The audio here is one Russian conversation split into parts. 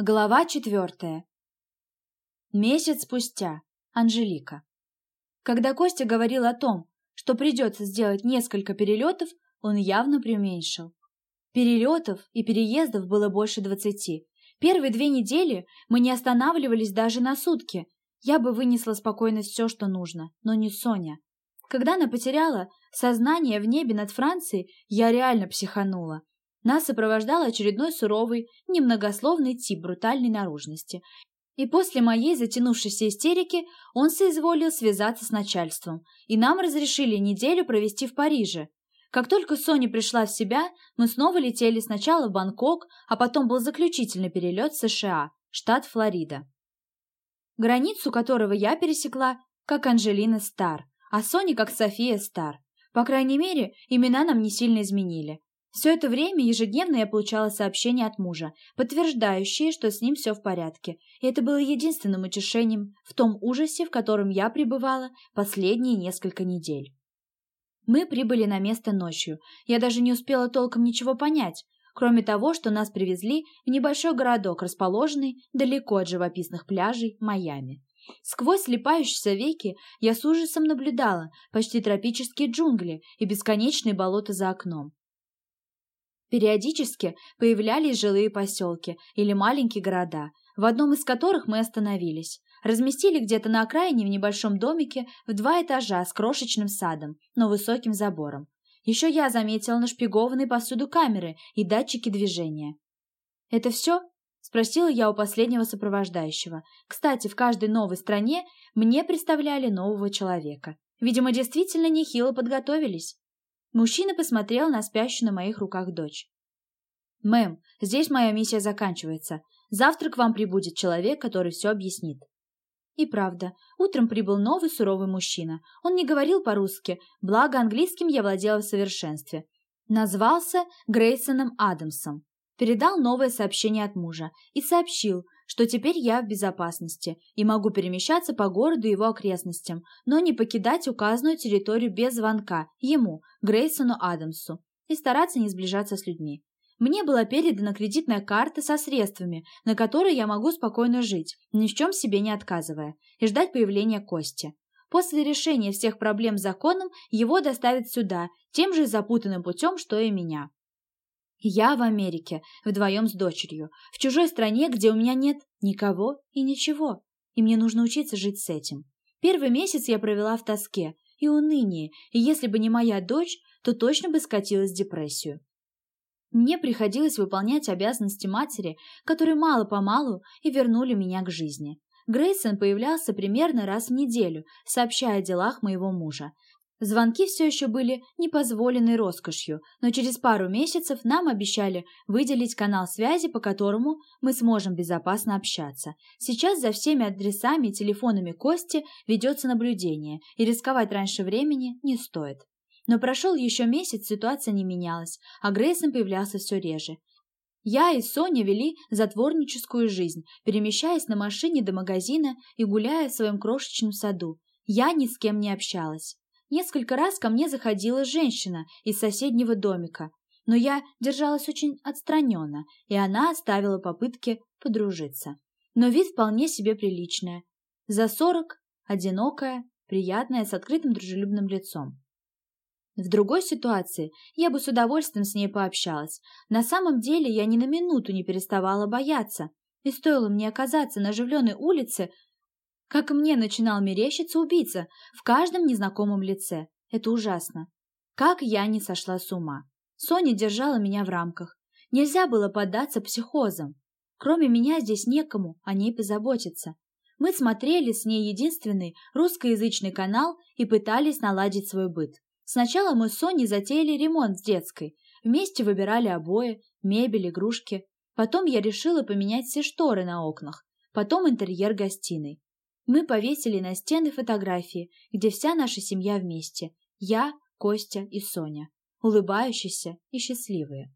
Глава четвертая. Месяц спустя. Анжелика. Когда Костя говорил о том, что придется сделать несколько перелетов, он явно преуменьшил. Перелетов и переездов было больше двадцати. Первые две недели мы не останавливались даже на сутки. Я бы вынесла спокойно все, что нужно, но не Соня. Когда она потеряла сознание в небе над Францией, я реально психанула. Нас сопровождал очередной суровый, немногословный тип брутальной наружности. И после моей затянувшейся истерики он соизволил связаться с начальством, и нам разрешили неделю провести в Париже. Как только Соня пришла в себя, мы снова летели сначала в Бангкок, а потом был заключительный перелет в США, штат Флорида. Границу которого я пересекла, как Анжелина Стар, а Соня как София Стар. По крайней мере, имена нам не сильно изменили. Все это время ежедневно я получала сообщения от мужа, подтверждающие, что с ним все в порядке, и это было единственным утешением в том ужасе, в котором я пребывала последние несколько недель. Мы прибыли на место ночью. Я даже не успела толком ничего понять, кроме того, что нас привезли в небольшой городок, расположенный далеко от живописных пляжей Майами. Сквозь слепающиеся веки я с ужасом наблюдала почти тропические джунгли и бесконечные болота за окном. Периодически появлялись жилые поселки или маленькие города, в одном из которых мы остановились. Разместили где-то на окраине в небольшом домике в два этажа с крошечным садом, но высоким забором. Еще я заметила нашпигованные повсюду камеры и датчики движения. «Это все?» – спросила я у последнего сопровождающего. Кстати, в каждой новой стране мне представляли нового человека. Видимо, действительно нехило подготовились. Мужчина посмотрел на спящую на моих руках дочь. «Мэм, здесь моя миссия заканчивается. Завтра к вам прибудет человек, который все объяснит». И правда, утром прибыл новый суровый мужчина. Он не говорил по-русски, благо английским я владела в совершенстве. Назвался Грейсоном Адамсом. Передал новое сообщение от мужа и сообщил, что теперь я в безопасности и могу перемещаться по городу и его окрестностям, но не покидать указанную территорию без звонка ему, Грейсону Адамсу, и стараться не сближаться с людьми. Мне была передана кредитная карта со средствами, на которые я могу спокойно жить, ни в чем себе не отказывая, и ждать появления Кости. После решения всех проблем с законом его доставят сюда, тем же запутанным путем, что и меня. Я в Америке, вдвоем с дочерью, в чужой стране, где у меня нет никого и ничего, и мне нужно учиться жить с этим. Первый месяц я провела в тоске и унынии, и если бы не моя дочь, то точно бы скатилась в депрессию. Мне приходилось выполнять обязанности матери, которые мало-помалу и вернули меня к жизни. Грейсон появлялся примерно раз в неделю, сообщая о делах моего мужа, Звонки все еще были непозволенной роскошью, но через пару месяцев нам обещали выделить канал связи, по которому мы сможем безопасно общаться. Сейчас за всеми адресами и телефонами Кости ведется наблюдение, и рисковать раньше времени не стоит. Но прошел еще месяц, ситуация не менялась, а Грейсон появлялся все реже. Я и Соня вели затворническую жизнь, перемещаясь на машине до магазина и гуляя в своем крошечном саду. Я ни с кем не общалась. Несколько раз ко мне заходила женщина из соседнего домика, но я держалась очень отстраненно, и она оставила попытки подружиться. Но вид вполне себе приличная. За сорок, одинокая, приятная, с открытым дружелюбным лицом. В другой ситуации я бы с удовольствием с ней пообщалась. На самом деле я ни на минуту не переставала бояться, и стоило мне оказаться на оживленной улице, как мне начинал мерещиться убийца в каждом незнакомом лице. Это ужасно. Как я не сошла с ума. Соня держала меня в рамках. Нельзя было поддаться психозам. Кроме меня здесь некому о ней позаботиться. Мы смотрели с ней единственный русскоязычный канал и пытались наладить свой быт. Сначала мы с Соней затеяли ремонт с детской. Вместе выбирали обои, мебель, игрушки. Потом я решила поменять все шторы на окнах. Потом интерьер гостиной. Мы повесили на стены фотографии, где вся наша семья вместе. Я, Костя и Соня. Улыбающиеся и счастливые.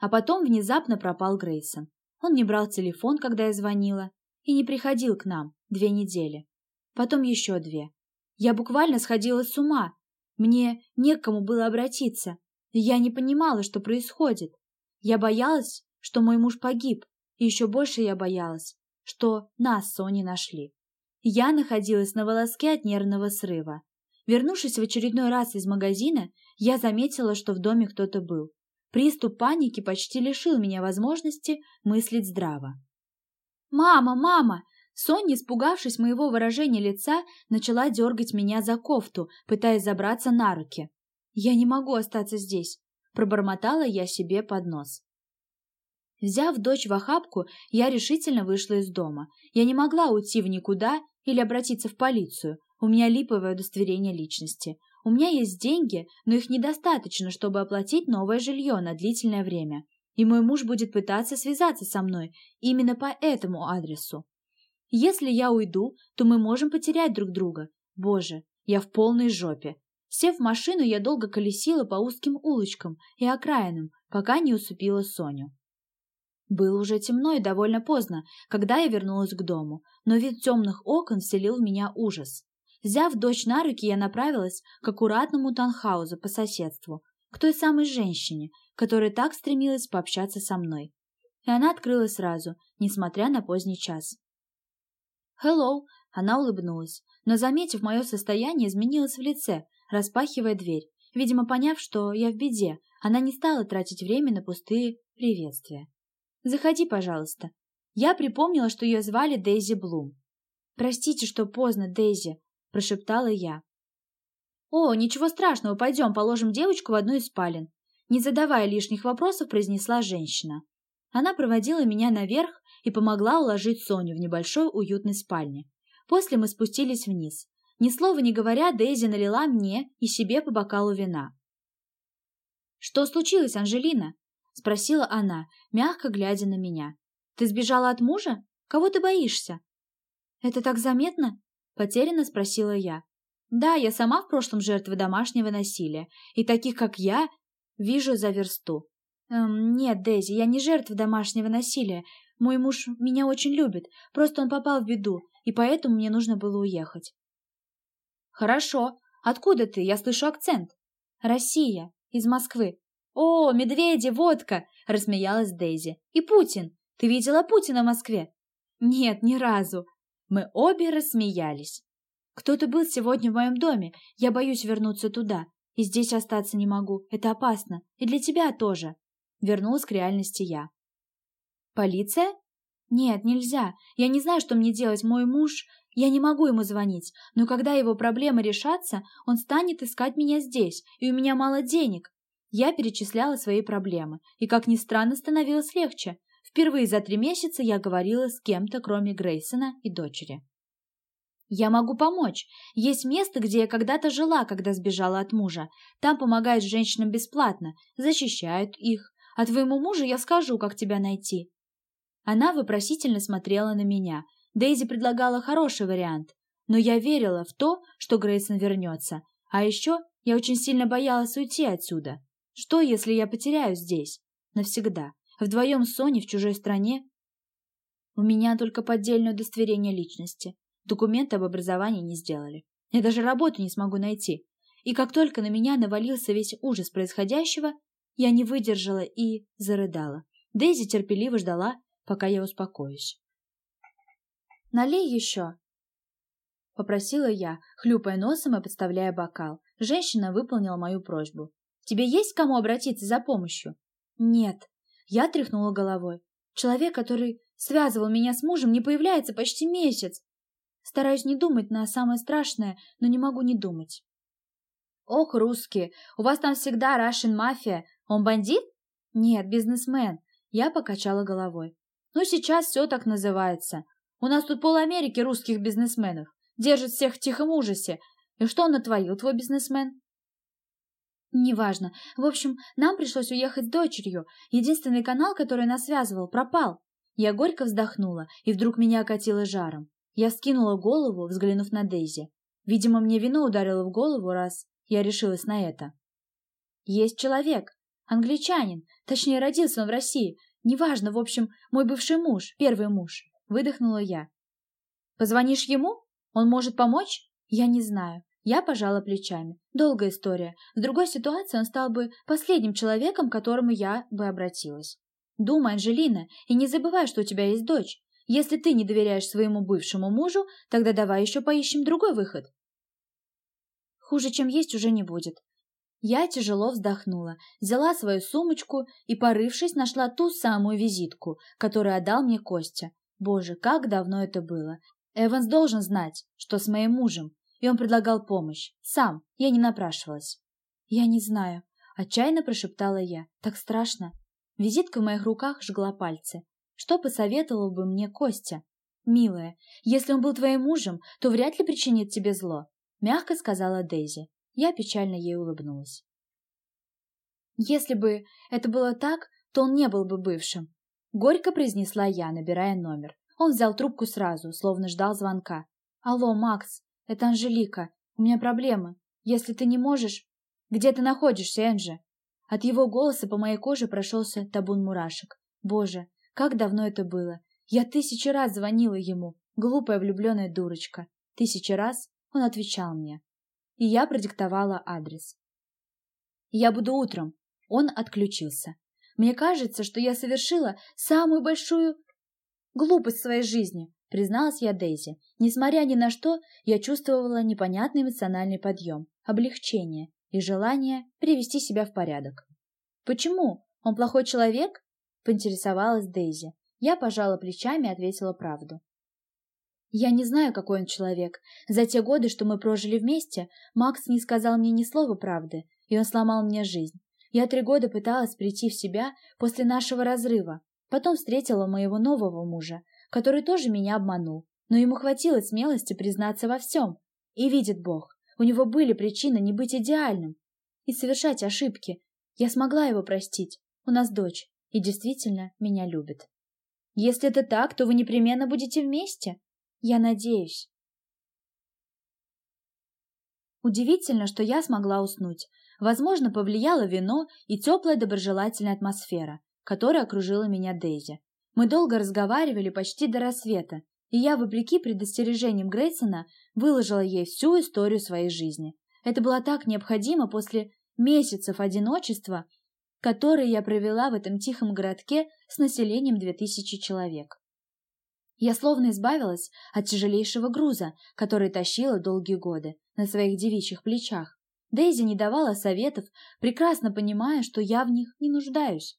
А потом внезапно пропал Грейсон. Он не брал телефон, когда я звонила, и не приходил к нам две недели. Потом еще две. Я буквально сходила с ума. Мне некому было обратиться. Я не понимала, что происходит. Я боялась, что мой муж погиб. И еще больше я боялась, что нас с Соней нашли. Я находилась на волоске от нервного срыва. Вернувшись в очередной раз из магазина, я заметила, что в доме кто-то был. Приступ паники почти лишил меня возможности мыслить здраво. «Мама, мама!» Соня, испугавшись моего выражения лица, начала дергать меня за кофту, пытаясь забраться на руки. «Я не могу остаться здесь», — пробормотала я себе под нос. Взяв дочь в охапку, я решительно вышла из дома. Я не могла уйти в никуда или обратиться в полицию. У меня липовое удостоверение личности. У меня есть деньги, но их недостаточно, чтобы оплатить новое жилье на длительное время. И мой муж будет пытаться связаться со мной именно по этому адресу. Если я уйду, то мы можем потерять друг друга. Боже, я в полной жопе. Сев в машину, я долго колесила по узким улочкам и окраинам, пока не усыпила Соню. Было уже темно и довольно поздно, когда я вернулась к дому, но вид темных окон вселил в меня ужас. Взяв дочь на руки, я направилась к аккуратному танхаузу по соседству, к той самой женщине, которая так стремилась пообщаться со мной. И она открыла сразу, несмотря на поздний час. «Hello!» — она улыбнулась, но, заметив мое состояние, изменилась в лице, распахивая дверь. Видимо, поняв, что я в беде, она не стала тратить время на пустые приветствия. «Заходи, пожалуйста». Я припомнила, что ее звали Дейзи Блум. «Простите, что поздно, Дейзи», прошептала я. «О, ничего страшного, пойдем, положим девочку в одну из спален», не задавая лишних вопросов, произнесла женщина. Она проводила меня наверх и помогла уложить Соню в небольшой уютной спальне. После мы спустились вниз. Ни слова не говоря, Дейзи налила мне и себе по бокалу вина. «Что случилось, Анжелина?» — спросила она, мягко глядя на меня. «Ты сбежала от мужа? Кого ты боишься?» «Это так заметно?» Потерянно спросила я. Да, я сама в прошлом жертва домашнего насилия, и таких, как я, вижу за версту. Эм, нет, Дейзи, я не жертва домашнего насилия. Мой муж меня очень любит, просто он попал в беду, и поэтому мне нужно было уехать. Хорошо. Откуда ты? Я слышу акцент. Россия. Из Москвы. О, медведи, водка! Рассмеялась Дейзи. И Путин. Ты видела Путина в Москве? Нет, ни разу. Мы обе рассмеялись. «Кто-то был сегодня в моем доме. Я боюсь вернуться туда. И здесь остаться не могу. Это опасно. И для тебя тоже». Вернулась к реальности я. «Полиция?» «Нет, нельзя. Я не знаю, что мне делать. Мой муж... Я не могу ему звонить. Но когда его проблемы решатся, он станет искать меня здесь. И у меня мало денег». Я перечисляла свои проблемы. И, как ни странно, становилось легче. Впервые за три месяца я говорила с кем-то, кроме Грейсона и дочери. «Я могу помочь. Есть место, где я когда-то жила, когда сбежала от мужа. Там помогают женщинам бесплатно, защищают их. А твоему мужу я скажу, как тебя найти». Она вопросительно смотрела на меня. Дейзи предлагала хороший вариант. Но я верила в то, что Грейсон вернется. А еще я очень сильно боялась уйти отсюда. Что, если я потеряю здесь? Навсегда. Вдвоем с Соней в чужой стране? У меня только поддельное удостоверение личности. Документы об образовании не сделали. Я даже работу не смогу найти. И как только на меня навалился весь ужас происходящего, я не выдержала и зарыдала. Дейзи терпеливо ждала, пока я успокоюсь. «Налей еще!» — попросила я, хлюпая носом и подставляя бокал. Женщина выполнила мою просьбу. «Тебе есть к кому обратиться за помощью?» «Нет», я тряхнула головой. Человек, который связывал меня с мужем, не появляется почти месяц. Стараюсь не думать на самое страшное, но не могу не думать. Ох, русские, у вас там всегда Russian мафия. Он бандит? Нет, бизнесмен. Я покачала головой. Ну, сейчас все так называется. У нас тут пол Америки русских бизнесменов. Держит всех в тихом ужасе. И что он натворил, твой бизнесмен? Неважно. В общем, нам пришлось уехать с дочерью. Единственный канал, который нас связывал, пропал. Я горько вздохнула, и вдруг меня окатило жаром. Я скинула голову, взглянув на Дейзи. Видимо, мне вино ударило в голову, раз я решилась на это. Есть человек, англичанин, точнее, родился он в России. Неважно, в общем, мой бывший муж, первый муж. Выдохнула я. Позвонишь ему? Он может помочь? Я не знаю. Я пожала плечами. Долгая история. В другой ситуации он стал бы последним человеком, к которому я бы обратилась. Думай, Анжелина, и не забывай, что у тебя есть дочь. Если ты не доверяешь своему бывшему мужу, тогда давай еще поищем другой выход. Хуже, чем есть, уже не будет. Я тяжело вздохнула, взяла свою сумочку и, порывшись, нашла ту самую визитку, которую отдал мне Костя. Боже, как давно это было. Эванс должен знать, что с моим мужем, и он предлагал помощь. Сам, я не напрашивалась. «Я не знаю», — отчаянно прошептала я. «Так страшно». Визитка в моих руках жгла пальцы. Что посоветовал бы мне Костя? «Милая, если он был твоим мужем, то вряд ли причинит тебе зло», — мягко сказала Дейзи. Я печально ей улыбнулась. «Если бы это было так, то он не был бы бывшим», — горько произнесла я, набирая номер. Он взял трубку сразу, словно ждал звонка. «Алло, Макс, это Анжелика. У меня проблемы. Если ты не можешь...» «Где ты находишься, Энджи?» От его голоса по моей коже прошелся табун мурашек. Боже, как давно это было! Я тысячи раз звонила ему, глупая влюбленная дурочка. Тысячи раз он отвечал мне. И я продиктовала адрес. «Я буду утром». Он отключился. Мне кажется, что я совершила самую большую глупость в своей жизни, призналась я Дейзи. Несмотря ни на что, я чувствовала непонятный эмоциональный подъем, облегчение и желание привести себя в порядок. «Почему? Он плохой человек?» — поинтересовалась Дейзи. Я пожала плечами и ответила правду. Я не знаю, какой он человек. За те годы, что мы прожили вместе, Макс не сказал мне ни слова правды, и он сломал мне жизнь. Я три года пыталась прийти в себя после нашего разрыва. Потом встретила моего нового мужа, который тоже меня обманул. Но ему хватило смелости признаться во всем. И видит Бог, у него были причины не быть идеальным и совершать ошибки. Я смогла его простить. У нас дочь, и действительно меня любит. Если это так, то вы непременно будете вместе. Я надеюсь. Удивительно, что я смогла уснуть. Возможно, повлияло вино и теплая доброжелательная атмосфера, которая окружила меня Дейзи. Мы долго разговаривали почти до рассвета, и я, вопреки предостережениям Грейсона, выложила ей всю историю своей жизни. Это было так необходимо после месяцев одиночества, которые я провела в этом тихом городке с населением 2000 человек. Я словно избавилась от тяжелейшего груза, который тащила долгие годы на своих девичьих плечах. Дейзи не давала советов, прекрасно понимая, что я в них не нуждаюсь.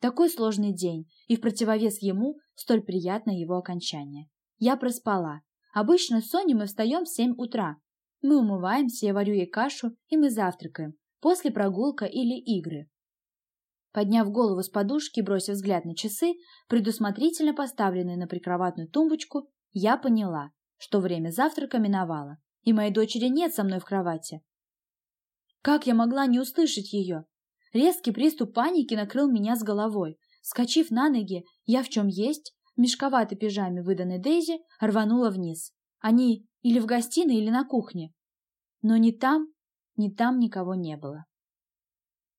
Такой сложный день, и в противовес ему столь приятно его окончание. Я проспала. Обычно с Соней мы встаем в семь утра. Мы умываемся, я варю ей кашу, и мы завтракаем. После прогулка или игры. Подняв голову с подушки, бросив взгляд на часы, предусмотрительно поставленные на прикроватную тумбочку, я поняла, что время завтрака миновало, и моей дочери нет со мной в кровати. Как я могла не услышать ее? Резкий приступ паники накрыл меня с головой. Скочив на ноги, я в чем есть, в мешковатой пижаме, выданной Дейзи, рванула вниз. Они или в гостиной, или на кухне. Но ни там, ни там никого не было.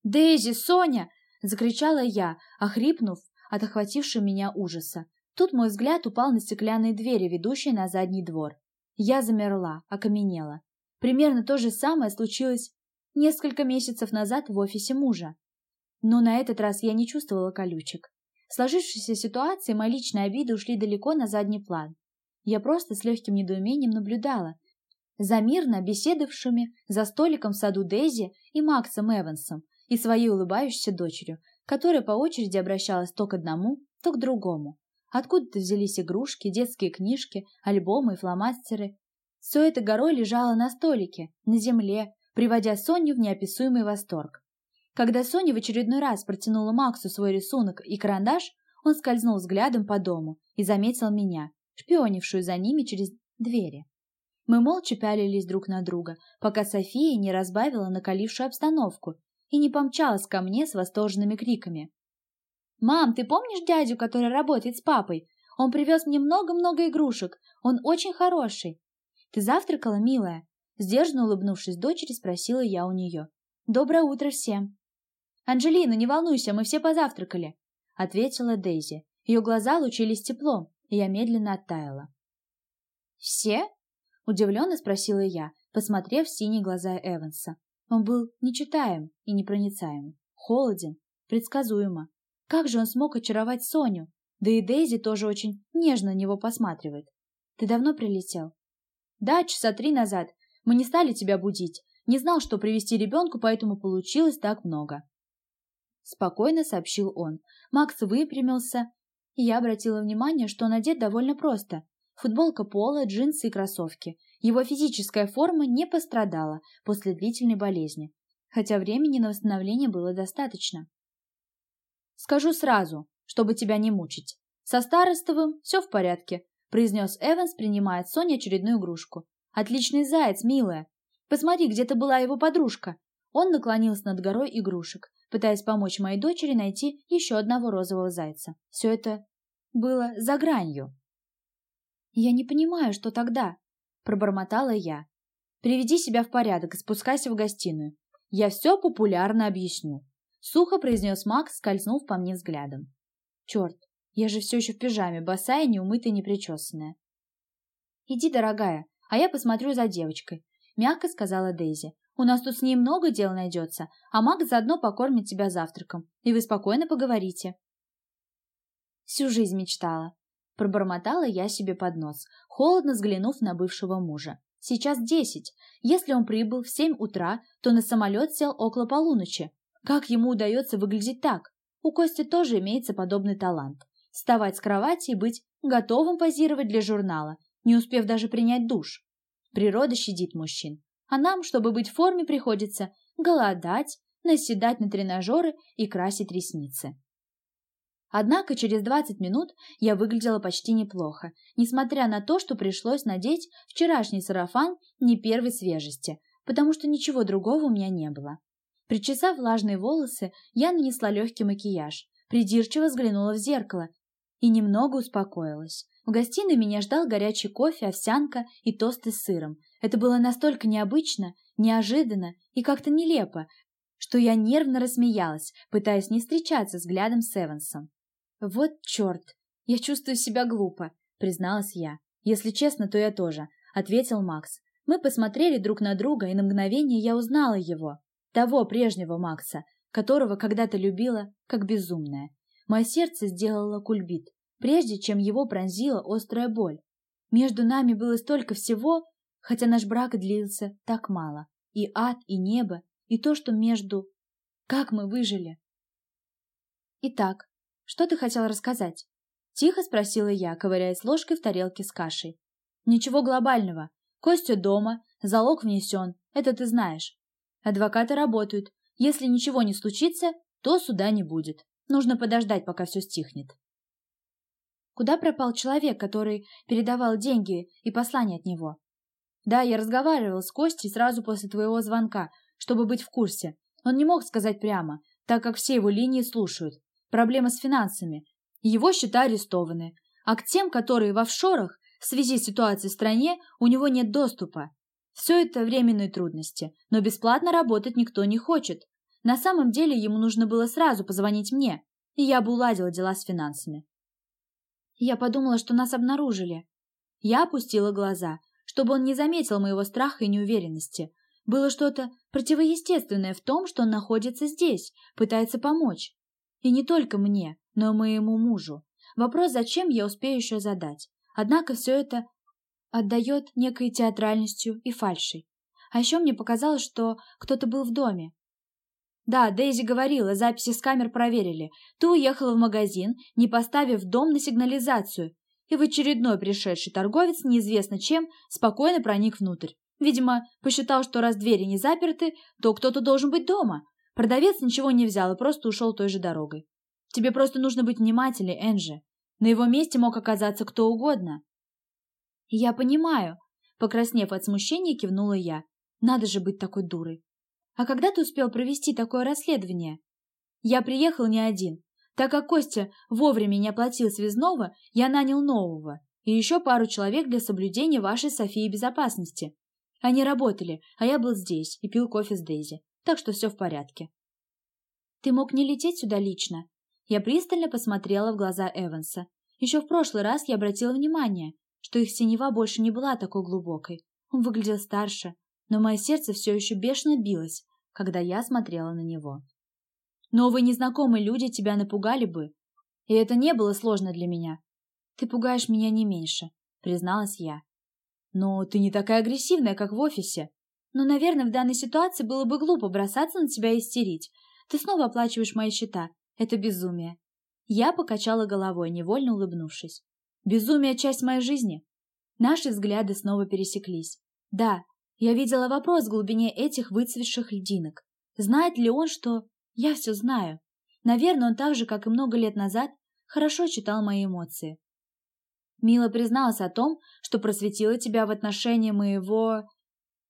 «Дейзи! Соня!» Закричала я, охрипнув от охватившего меня ужаса. Тут мой взгляд упал на стеклянные двери, ведущие на задний двор. Я замерла, окаменела. Примерно то же самое случилось несколько месяцев назад в офисе мужа. Но на этот раз я не чувствовала колючек. В сложившейся ситуации мои личные обиды ушли далеко на задний план. Я просто с легким недоумением наблюдала за мирно беседовавшими за столиком в саду Дейзи и Максом Эвансом, и своей улыбающейся дочерью, которая по очереди обращалась то к одному, то к другому. Откуда-то взялись игрушки, детские книжки, альбомы и фломастеры. Все это горой лежало на столике, на земле, приводя Соню в неописуемый восторг. Когда Соня в очередной раз протянула Максу свой рисунок и карандаш, он скользнул взглядом по дому и заметил меня, шпионившую за ними через двери. Мы молча пялились друг на друга, пока София не разбавила накалившую обстановку и не помчалась ко мне с восторженными криками. «Мам, ты помнишь дядю, который работает с папой? Он привез мне много-много игрушек. Он очень хороший». «Ты завтракала, милая?» Сдержанно улыбнувшись дочери, спросила я у нее. «Доброе утро всем!» «Анжелина, не волнуйся, мы все позавтракали», — ответила Дейзи. Ее глаза лучились теплом, и я медленно оттаяла. «Все?» — удивленно спросила я, посмотрев в синие глаза Эванса. Он был нечитаем и непроницаем, холоден, предсказуемо. Как же он смог очаровать Соню? Да и Дейзи тоже очень нежно на него посматривает. Ты давно прилетел? Да, часа три назад. Мы не стали тебя будить. Не знал, что привести ребенку, поэтому получилось так много. Спокойно сообщил он. Макс выпрямился, и я обратила внимание, что он одет довольно просто. Футболка пола, джинсы и кроссовки. Его физическая форма не пострадала после длительной болезни, хотя времени на восстановление было достаточно. «Скажу сразу, чтобы тебя не мучить. Со Старостовым все в порядке», произнес Эванс, принимая от Сони очередную игрушку. «Отличный заяц, милая. Посмотри, где-то была его подружка». Он наклонился над горой игрушек, пытаясь помочь моей дочери найти еще одного розового зайца. Все это было за гранью. «Я не понимаю, что тогда», — пробормотала я. «Приведи себя в порядок и спускайся в гостиную. Я все популярно объясню», — сухо произнес Макс, скользнув по мне взглядом. «Черт, я же все еще в пижаме, босая, неумытая, непричесанная». «Иди, дорогая, а я посмотрю за девочкой», — мягко сказала Дейзи. «У нас тут с ней много дел найдется, а Макс заодно покормит тебя завтраком, и вы спокойно поговорите». Всю жизнь мечтала. Пробормотала я себе под нос, холодно взглянув на бывшего мужа. Сейчас десять. Если он прибыл в семь утра, то на самолет сел около полуночи. Как ему удается выглядеть так? У Кости тоже имеется подобный талант. Вставать с кровати и быть готовым позировать для журнала, не успев даже принять душ. Природа щадит мужчин. А нам, чтобы быть в форме, приходится голодать, наседать на тренажеры и красить ресницы. Однако через 20 минут я выглядела почти неплохо, несмотря на то, что пришлось надеть вчерашний сарафан не первой свежести, потому что ничего другого у меня не было. Причесав влажные волосы, я нанесла легкий макияж, придирчиво взглянула в зеркало и немного успокоилась. В гостиной меня ждал горячий кофе, овсянка и тосты с сыром. Это было настолько необычно, неожиданно и как-то нелепо, что я нервно рассмеялась, пытаясь не встречаться взглядом с Эвансом. «Вот черт! Я чувствую себя глупо», — призналась я. «Если честно, то я тоже», — ответил Макс. Мы посмотрели друг на друга, и на мгновение я узнала его. Того прежнего Макса, которого когда-то любила, как безумная. Мое сердце сделало кульбит, прежде чем его пронзила острая боль. Между нами было столько всего, хотя наш брак длился так мало. И ад, и небо, и то, что между... Как мы выжили? Итак, что ты хотел рассказать?» Тихо спросила я, ковыряясь ложкой в тарелке с кашей. «Ничего глобального. Костя дома, залог внесен, это ты знаешь. Адвокаты работают. Если ничего не случится, то суда не будет. Нужно подождать, пока все стихнет». «Куда пропал человек, который передавал деньги и послание от него?» «Да, я разговаривал с Костей сразу после твоего звонка, чтобы быть в курсе. Он не мог сказать прямо, так как все его линии слушают. Проблема с финансами. Его счета арестованы. А к тем, которые в офшорах, в связи с ситуацией в стране, у него нет доступа. Все это временные трудности, но бесплатно работать никто не хочет. На самом деле ему нужно было сразу позвонить мне, и я бы уладила дела с финансами. Я подумала, что нас обнаружили. Я опустила глаза, чтобы он не заметил моего страха и неуверенности. Было что-то противоестественное в том, что он находится здесь, пытается помочь. И не только мне, но и моему мужу. Вопрос, зачем, я успею еще задать. Однако все это отдает некой театральностью и фальшей. А еще мне показалось, что кто-то был в доме. Да, Дейзи говорила, записи с камер проверили. Ты уехала в магазин, не поставив дом на сигнализацию, и в очередной пришедший торговец, неизвестно чем, спокойно проник внутрь. Видимо, посчитал, что раз двери не заперты, то кто-то должен быть дома. Продавец ничего не взял и просто ушел той же дорогой. Тебе просто нужно быть внимательнее, Энджи. На его месте мог оказаться кто угодно. Я понимаю. Покраснев от смущения, кивнула я. Надо же быть такой дурой. А когда ты успел провести такое расследование? Я приехал не один. Так как Костя вовремя не оплатил связного, я нанял нового и еще пару человек для соблюдения вашей Софии безопасности. Они работали, а я был здесь и пил кофе с Дейзи так что все в порядке. Ты мог не лететь сюда лично. Я пристально посмотрела в глаза Эванса. Еще в прошлый раз я обратила внимание, что их синева больше не была такой глубокой. Он выглядел старше, но мое сердце все еще бешено билось, когда я смотрела на него. Новые незнакомые люди тебя напугали бы. И это не было сложно для меня. Ты пугаешь меня не меньше, призналась я. Но ты не такая агрессивная, как в офисе. Но, наверное, в данной ситуации было бы глупо бросаться на тебя и истерить. Ты снова оплачиваешь мои счета. Это безумие. Я покачала головой, невольно улыбнувшись. Безумие — часть моей жизни. Наши взгляды снова пересеклись. Да, я видела вопрос в глубине этих выцветших льдинок. Знает ли он, что я все знаю? Наверное, он так же, как и много лет назад, хорошо читал мои эмоции. Мила призналась о том, что просветила тебя в отношении моего...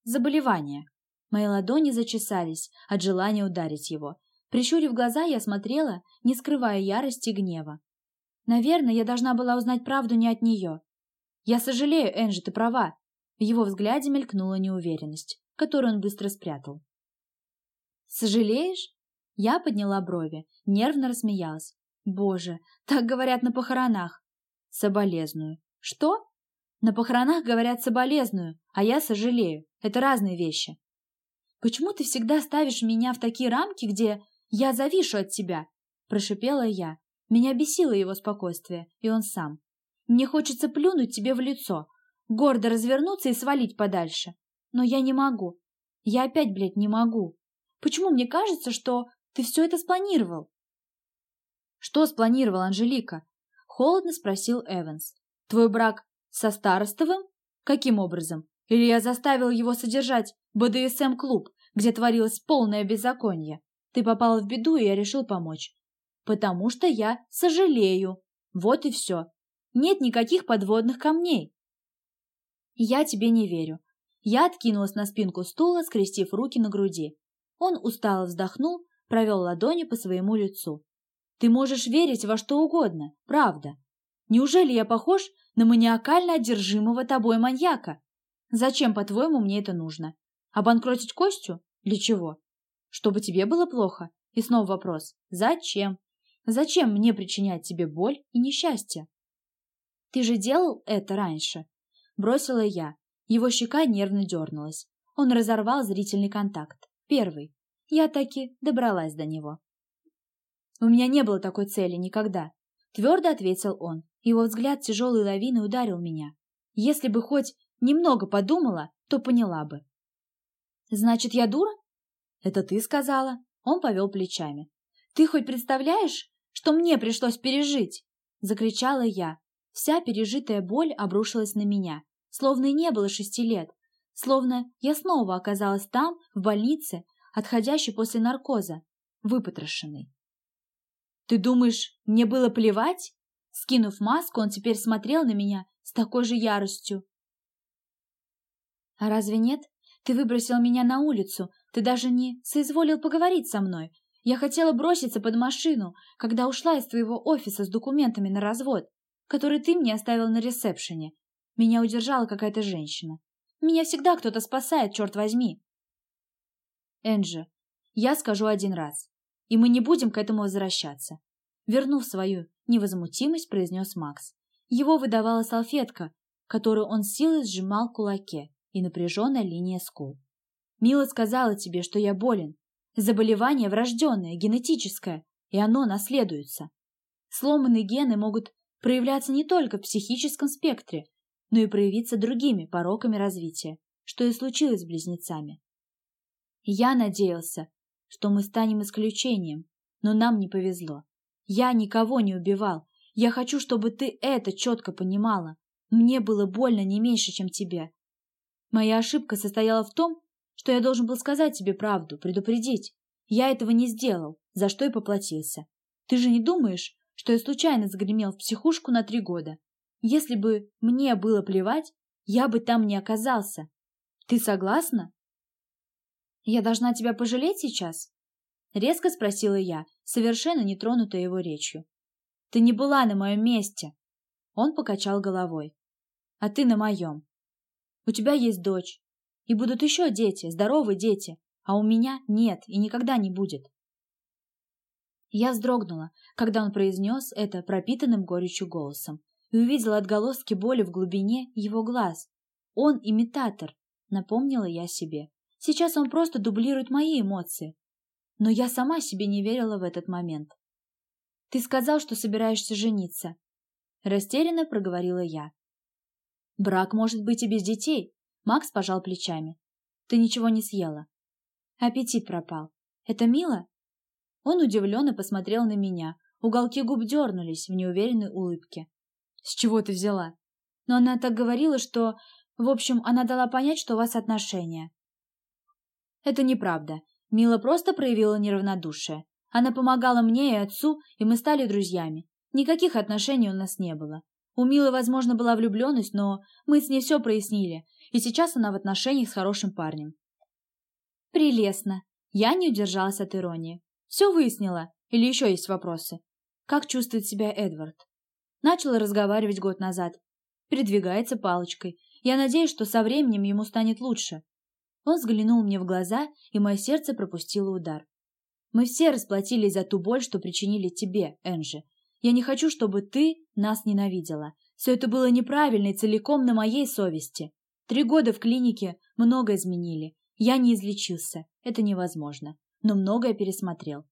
заболевания. Мои ладони зачесались от желания ударить его. Прищурив глаза, я смотрела, не скрывая ярости и гнева. Наверное, я должна была узнать правду не от нее. Я сожалею, Энджи, ты права. В его взгляде мелькнула неуверенность, которую он быстро спрятал. «Сожалеешь?» Я подняла брови, нервно рассмеялась. «Боже, так говорят на похоронах!» «Соболезную». «Что?» «На похоронах говорят соболезную, а я сожалею. Это разные вещи». «Почему ты всегда ставишь меня в такие рамки, где я завишу от тебя?» Прошипела я. Меня бесило его спокойствие, и он сам. «Мне хочется плюнуть тебе в лицо, гордо развернуться и свалить подальше. Но я не могу. Я опять, блядь, не могу. Почему мне кажется, что ты все это спланировал?» «Что спланировал, Анжелика?» — холодно спросил Эванс. «Твой брак со Старостовым? Каким образом? Или я заставил его содержать БДСМ-клуб, где творилось полное беззаконие? Ты попал в беду, и я решил помочь. Потому что я сожалею. Вот и все. Нет никаких подводных камней. Я тебе не верю. Я откинулась на спинку стула, скрестив руки на груди. Он устало вздохнул, провел ладони по своему лицу. Ты можешь верить во что угодно, правда. Неужели я похож на маниакально одержимого тобой маньяка? Зачем, по-твоему, мне это нужно? Обанкротить Костю? Для чего? Чтобы тебе было плохо? И снова вопрос. Зачем? Зачем мне причинять тебе боль и несчастье? Ты же делал это раньше. Бросила я. Его щека нервно дернулась. Он разорвал зрительный контакт. Первый. Я таки добралась до него. У меня не было такой цели никогда. Твердо ответил он. Его взгляд тяжелой лавиной ударил меня. Если бы хоть немного подумала, то поняла бы. Значит, я дура? Это ты сказала. Он повел плечами. Ты хоть представляешь, что мне пришлось пережить? Закричала я. Вся пережитая боль обрушилась на меня, словно и не было шести лет, словно я снова оказалась там, в больнице, отходящей после наркоза, выпотрошенной. «Ты думаешь, мне было плевать?» Скинув маску, он теперь смотрел на меня с такой же яростью. «А разве нет? Ты выбросил меня на улицу, ты даже не соизволил поговорить со мной. Я хотела броситься под машину, когда ушла из твоего офиса с документами на развод, который ты мне оставил на ресепшене. Меня удержала какая-то женщина. Меня всегда кто-то спасает, черт возьми. Энджи, я скажу один раз, и мы не будем к этому возвращаться. Вернув свою невозмутимость, произнес Макс. Его выдавала салфетка, которую он силой сжимал в кулаке, и напряженная линия скул. Мила сказала тебе, что я болен. Заболевание врожденное, генетическое, и оно наследуется. Сломанные гены могут проявляться не только в психическом спектре, но и проявиться другими пороками развития, что и случилось с близнецами. Я надеялся, что мы станем исключением, но нам не повезло. Я никого не убивал. Я хочу, чтобы ты это четко понимала. Мне было больно не меньше, чем тебе. Моя ошибка состояла в том, что я должен был сказать тебе правду, предупредить. Я этого не сделал, за что и поплатился. Ты же не думаешь, что я случайно загремел в психушку на три года? Если бы мне было плевать, я бы там не оказался. Ты согласна? Я должна тебя пожалеть сейчас? Резко спросила я, совершенно не тронутая его речью. Ты не была на моем месте. Он покачал головой. А ты на моем. У тебя есть дочь. И будут еще дети, здоровые дети. А у меня нет и никогда не будет. Я вздрогнула, когда он произнес это пропитанным горечью голосом и увидела отголоски боли в глубине его глаз. Он имитатор, напомнила я себе. Сейчас он просто дублирует мои эмоции. но я сама себе не верила в этот момент. «Ты сказал, что собираешься жениться», — растерянно проговорила я. «Брак может быть и без детей», — Макс пожал плечами. «Ты ничего не съела». Аппетит пропал. «Это мило?» Он удивленно посмотрел на меня. Уголки губ дернулись в неуверенной улыбке. «С чего ты взяла?» «Но она так говорила, что... В общем, она дала понять, что у вас отношения». «Это неправда. Мила просто проявила неравнодушие. Она помогала мне и отцу, и мы стали друзьями. Никаких отношений у нас не было. У Милы, возможно, была влюбленность, но мы с ней все прояснили, и сейчас она в отношениях с хорошим парнем. Прелестно. Я не удержалась от иронии. Все выяснила? Или еще есть вопросы? Как чувствует себя Эдвард? Начала разговаривать год назад. Передвигается палочкой. Я надеюсь, что со временем ему станет лучше. Он взглянул мне в глаза, и мое сердце пропустило удар. Мы все расплатились за ту боль, что причинили тебе, Энджи. Я не хочу, чтобы ты нас ненавидела. Все это было неправильно и целиком на моей совести. Три года в клинике много изменили. Я не излечился. Это невозможно. Но многое пересмотрел.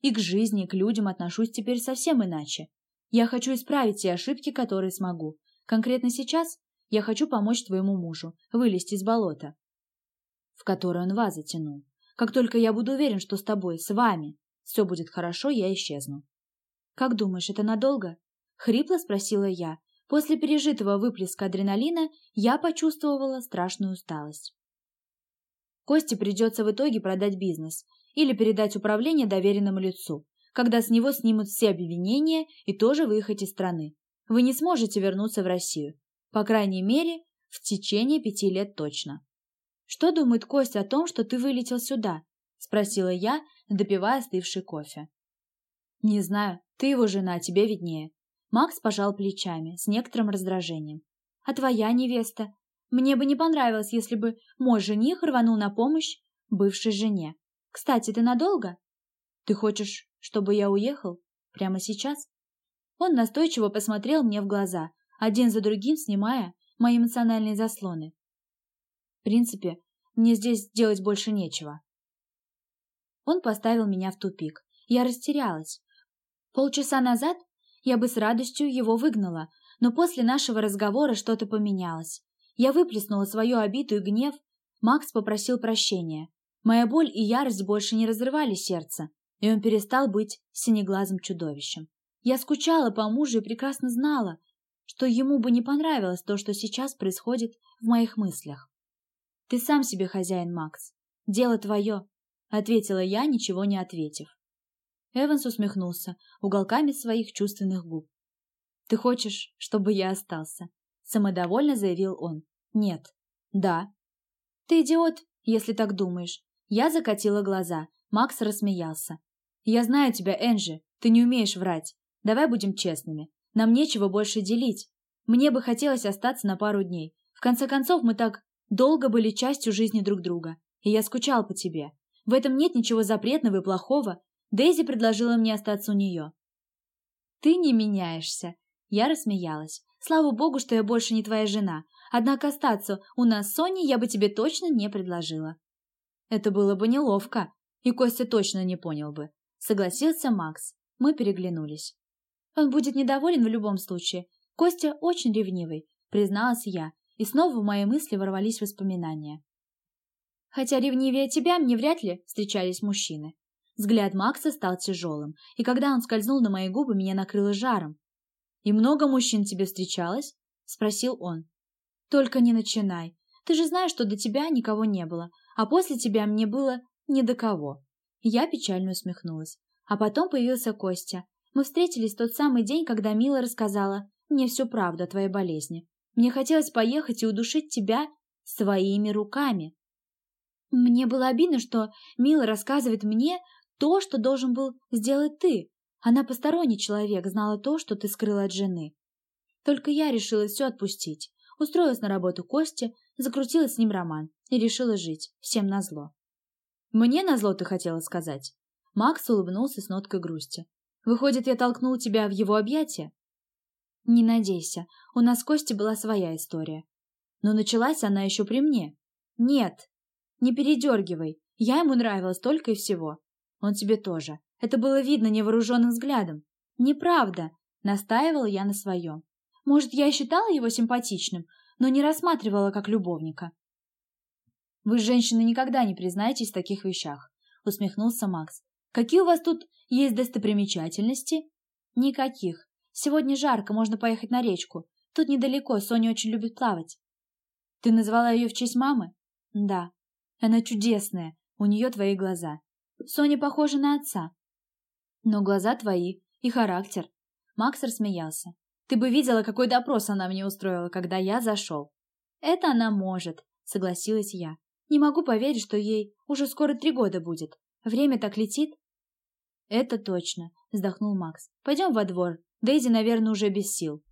И к жизни, и к людям отношусь теперь совсем иначе. Я хочу исправить те ошибки, которые смогу. Конкретно сейчас я хочу помочь твоему мужу вылезти из болота, в которое он вас затянул. Как только я буду уверен, что с тобой, с вами, все будет хорошо, я исчезну. Как думаешь, это надолго? Хрипло спросила я. После пережитого выплеска адреналина я почувствовала страшную усталость. Косте придется в итоге продать бизнес или передать управление доверенному лицу, когда с него снимут все обвинения и тоже выехать из страны. Вы не сможете вернуться в Россию. По крайней мере, в течение пяти лет точно. «Что думает Костя о том, что ты вылетел сюда?» — спросила я, допивая остывший кофе. «Не знаю. Ты его жена, тебе виднее». Макс пожал плечами, с некоторым раздражением. «А твоя невеста? Мне бы не понравилось, если бы мой жених рванул на помощь бывшей жене. Кстати, ты надолго? Ты хочешь, чтобы я уехал? Прямо сейчас?» Он настойчиво посмотрел мне в глаза, один за другим снимая мои эмоциональные заслоны. В принципе, мне здесь делать больше нечего. Он поставил меня в тупик. Я растерялась. Полчаса назад я бы с радостью его выгнала, но после нашего разговора что-то поменялось. Я выплеснула свою обиду и гнев. Макс попросил прощения. Моя боль и ярость больше не разрывали сердце, и он перестал быть синеглазым чудовищем. Я скучала по мужу и прекрасно знала, что ему бы не понравилось то, что сейчас происходит в моих мыслях. «Ты сам себе хозяин, Макс. Дело твое», — ответила я, ничего не ответив. Эванс усмехнулся уголками своих чувственных губ. «Ты хочешь, чтобы я остался?» — самодовольно заявил он. «Нет». «Да». «Ты идиот, если так думаешь». Я закатила глаза. Макс рассмеялся. «Я знаю тебя, Энджи. Ты не умеешь врать. Давай будем честными. Нам нечего больше делить. Мне бы хотелось остаться на пару дней. В конце концов, мы так долго были частью жизни друг друга, и я скучал по тебе. В этом нет ничего запретного и плохого. Дейзи предложила мне остаться у нее. Ты не меняешься. Я рассмеялась. Слава богу, что я больше не твоя жена. Однако остаться у нас с Соней я бы тебе точно не предложила. Это было бы неловко, и Костя точно не понял бы. Согласился Макс. Мы переглянулись. Он будет недоволен в любом случае. Костя очень ревнивый, призналась я, и снова в мои мысли ворвались воспоминания. Хотя ревнивее тебя мне вряд ли встречались мужчины. Взгляд Макса стал тяжелым, и когда он скользнул на мои губы, меня накрыло жаром. «И много мужчин тебе встречалось?» — спросил он. «Только не начинай. Ты же знаешь, что до тебя никого не было, а после тебя мне было ни до кого». Я печально усмехнулась. А потом появился Костя. Мы встретились тот самый день, когда Мила рассказала мне всю правду о твоей болезни. Мне хотелось поехать и удушить тебя своими руками. Мне было обидно, что Мила рассказывает мне то, что должен был сделать ты. Она посторонний человек, знала то, что ты скрыла от жены. Только я решила все отпустить. Устроилась на работу Кости, закрутила с ним роман и решила жить, всем назло. «Мне назло ты хотела сказать?» Макс улыбнулся с ноткой грусти. «Выходит, я толкнул тебя в его объятия?» Не надейся, у нас с Костей была своя история. Но началась она еще при мне. Нет, не передергивай, я ему нравилась только и всего. Он тебе тоже. Это было видно невооруженным взглядом. Неправда, настаивала я на своем. Может, я считала его симпатичным, но не рассматривала как любовника. Вы, женщины, никогда не признаетесь в таких вещах, усмехнулся Макс. Какие у вас тут есть достопримечательности? Никаких. Сегодня жарко, можно поехать на речку. Тут недалеко, Соня очень любит плавать. Ты назвала ее в честь мамы? Да. Она чудесная, у нее твои глаза. Соня похожа на отца. Но глаза твои и характер. Макс рассмеялся. Ты бы видела, какой допрос она мне устроила, когда я зашел. Это она может, согласилась я. Не могу поверить, что ей уже скоро три года будет. Время так летит. Это точно, вздохнул Макс. Пойдем во двор. Дейзи, наверное, уже без сил.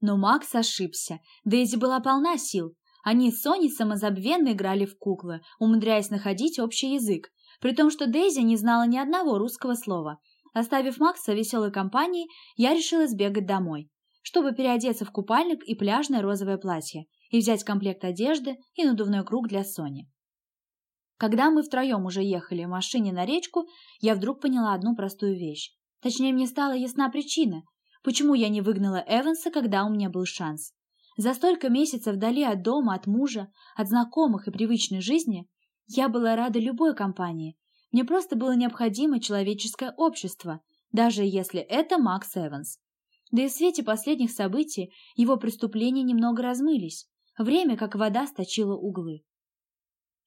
Но Макс ошибся. Дейзи была полна сил. Они с Соней самозабвенно играли в куклы, умудряясь находить общий язык, при том, что Дейзи не знала ни одного русского слова. Оставив Макса в веселой компании, я решила сбегать домой, чтобы переодеться в купальник и пляжное розовое платье, и взять комплект одежды и надувной круг для Сони. Когда мы втроем уже ехали в машине на речку, я вдруг поняла одну простую вещь. Точнее, мне стала ясна причина, почему я не выгнала Эванса, когда у меня был шанс. За столько месяцев вдали от дома, от мужа, от знакомых и привычной жизни я была рада любой компании. Мне просто было необходимо человеческое общество, даже если это Макс Эванс. Да и в свете последних событий его преступления немного размылись. Время, как вода, сточило углы.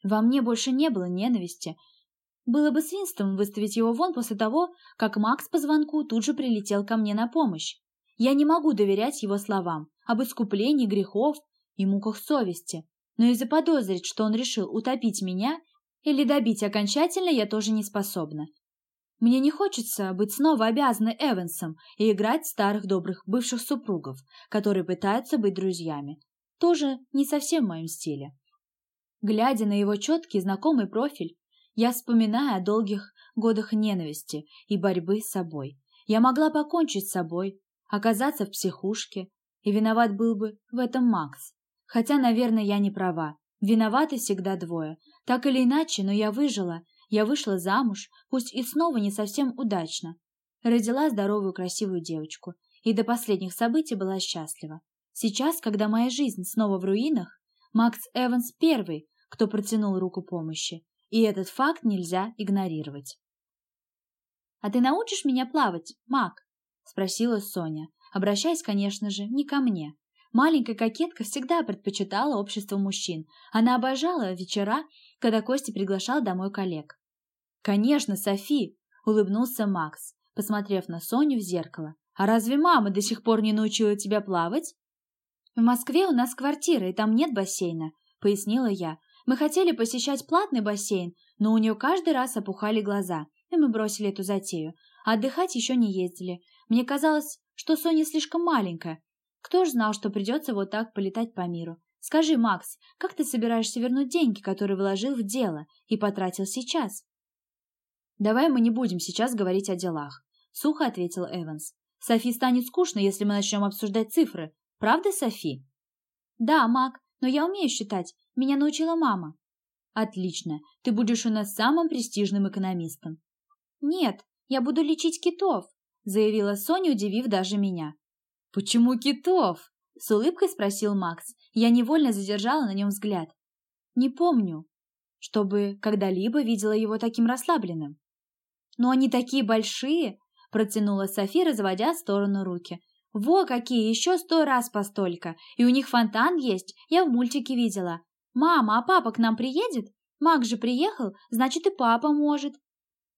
Во мне больше не было ненависти. Было бы свинством выставить его вон после того, как Макс по звонку тут же прилетел ко мне на помощь. Я не могу доверять его словам об искуплении грехов и муках совести, но и заподозрить, что он решил утопить меня или добить окончательно, я тоже не способна. Мне не хочется быть снова обязанной Эвансом и играть старых добрых бывших супругов, которые пытаются быть друзьями. Тоже не совсем в моем стиле. Глядя на его четкий знакомый профиль, я вспоминаю о долгих годах ненависти и борьбы с собой. Я могла покончить с собой, оказаться в психушке, и виноват был бы в этом Макс. Хотя, наверное, я не права. Виноваты всегда двое. Так или иначе, но я выжила. Я вышла замуж, пусть и снова не совсем удачно. Родила здоровую красивую девочку. И до последних событий была счастлива. Сейчас, когда моя жизнь снова в руинах, Макс Эванс первый, кто протянул руку помощи, и этот факт нельзя игнорировать. «А ты научишь меня плавать, Мак?» — спросила Соня, обращаясь, конечно же, не ко мне. Маленькая кокетка всегда предпочитала общество мужчин. Она обожала вечера, когда Костя приглашал домой коллег. «Конечно, Софи!» — улыбнулся Макс, посмотрев на Соню в зеркало. «А разве мама до сих пор не научила тебя плавать?» «В Москве у нас квартира, и там нет бассейна», — пояснила я, мы хотели посещать платный бассейн, но у нее каждый раз опухали глаза, и мы бросили эту затею. А отдыхать еще не ездили. Мне казалось, что Соня слишком маленькая. Кто ж знал, что придется вот так полетать по миру? Скажи, Макс, как ты собираешься вернуть деньги, которые вложил в дело и потратил сейчас? Давай мы не будем сейчас говорить о делах, сухо ответил Эванс. Софи станет скучно, если мы начнем обсуждать цифры. Правда, Софи? Да, Мак, но я умею считать. Меня научила мама. Отлично. Ты будешь у нас самым престижным экономистом. Нет, я буду лечить китов, заявила Соня, удивив даже меня. Почему китов? С улыбкой спросил Макс. Я невольно задержала на нем взгляд. Не помню, чтобы когда-либо видела его таким расслабленным. Но они такие большие, протянула София, разводя в сторону руки. Во какие, еще сто раз постолько. И у них фонтан есть, я в мультике видела. «Мама, а папа к нам приедет? Мак же приехал, значит и папа может».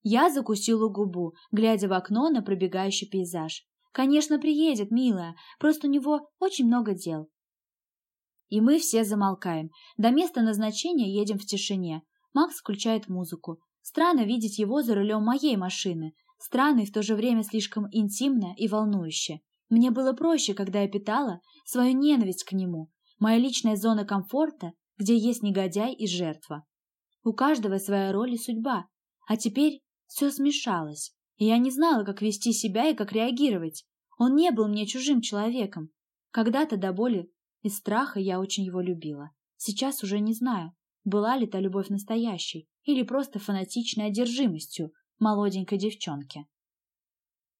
Я закусила губу, глядя в окно на пробегающий пейзаж. «Конечно, приедет, милая, просто у него очень много дел». И мы все замолкаем. До места назначения едем в тишине. Макс включает музыку. Странно видеть его за рулем моей машины. Странно и в то же время слишком интимно и волнующе. Мне было проще, когда я питала свою ненависть к нему. Моя личная зона комфорта где есть негодяй и жертва. У каждого своя роль и судьба, а теперь все смешалось, и я не знала, как вести себя и как реагировать. Он не был мне чужим человеком. Когда-то до боли и страха я очень его любила. Сейчас уже не знаю, была ли та любовь настоящей или просто фанатичной одержимостью молоденькой девчонки.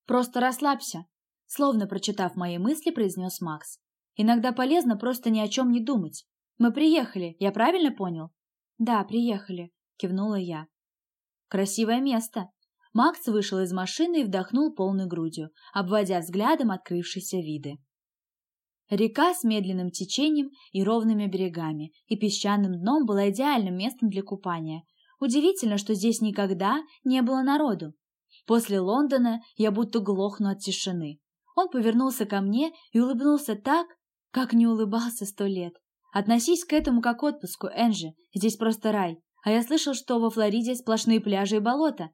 «Просто расслабься», — словно прочитав мои мысли, произнес Макс. «Иногда полезно просто ни о чем не думать. Мы приехали, я правильно понял?» «Да, приехали», — кивнула я. «Красивое место». Макс вышел из машины и вдохнул полной грудью, обводя взглядом открывшиеся виды. Река с медленным течением и ровными берегами и песчаным дном была идеальным местом для купания. Удивительно, что здесь никогда не было народу. После Лондона я будто глохну от тишины. Он повернулся ко мне и улыбнулся так, как не улыбался сто лет. Относись к этому как к отпуску, Энджи. Здесь просто рай. А я слышал, что во Флориде сплошные пляжи и болота.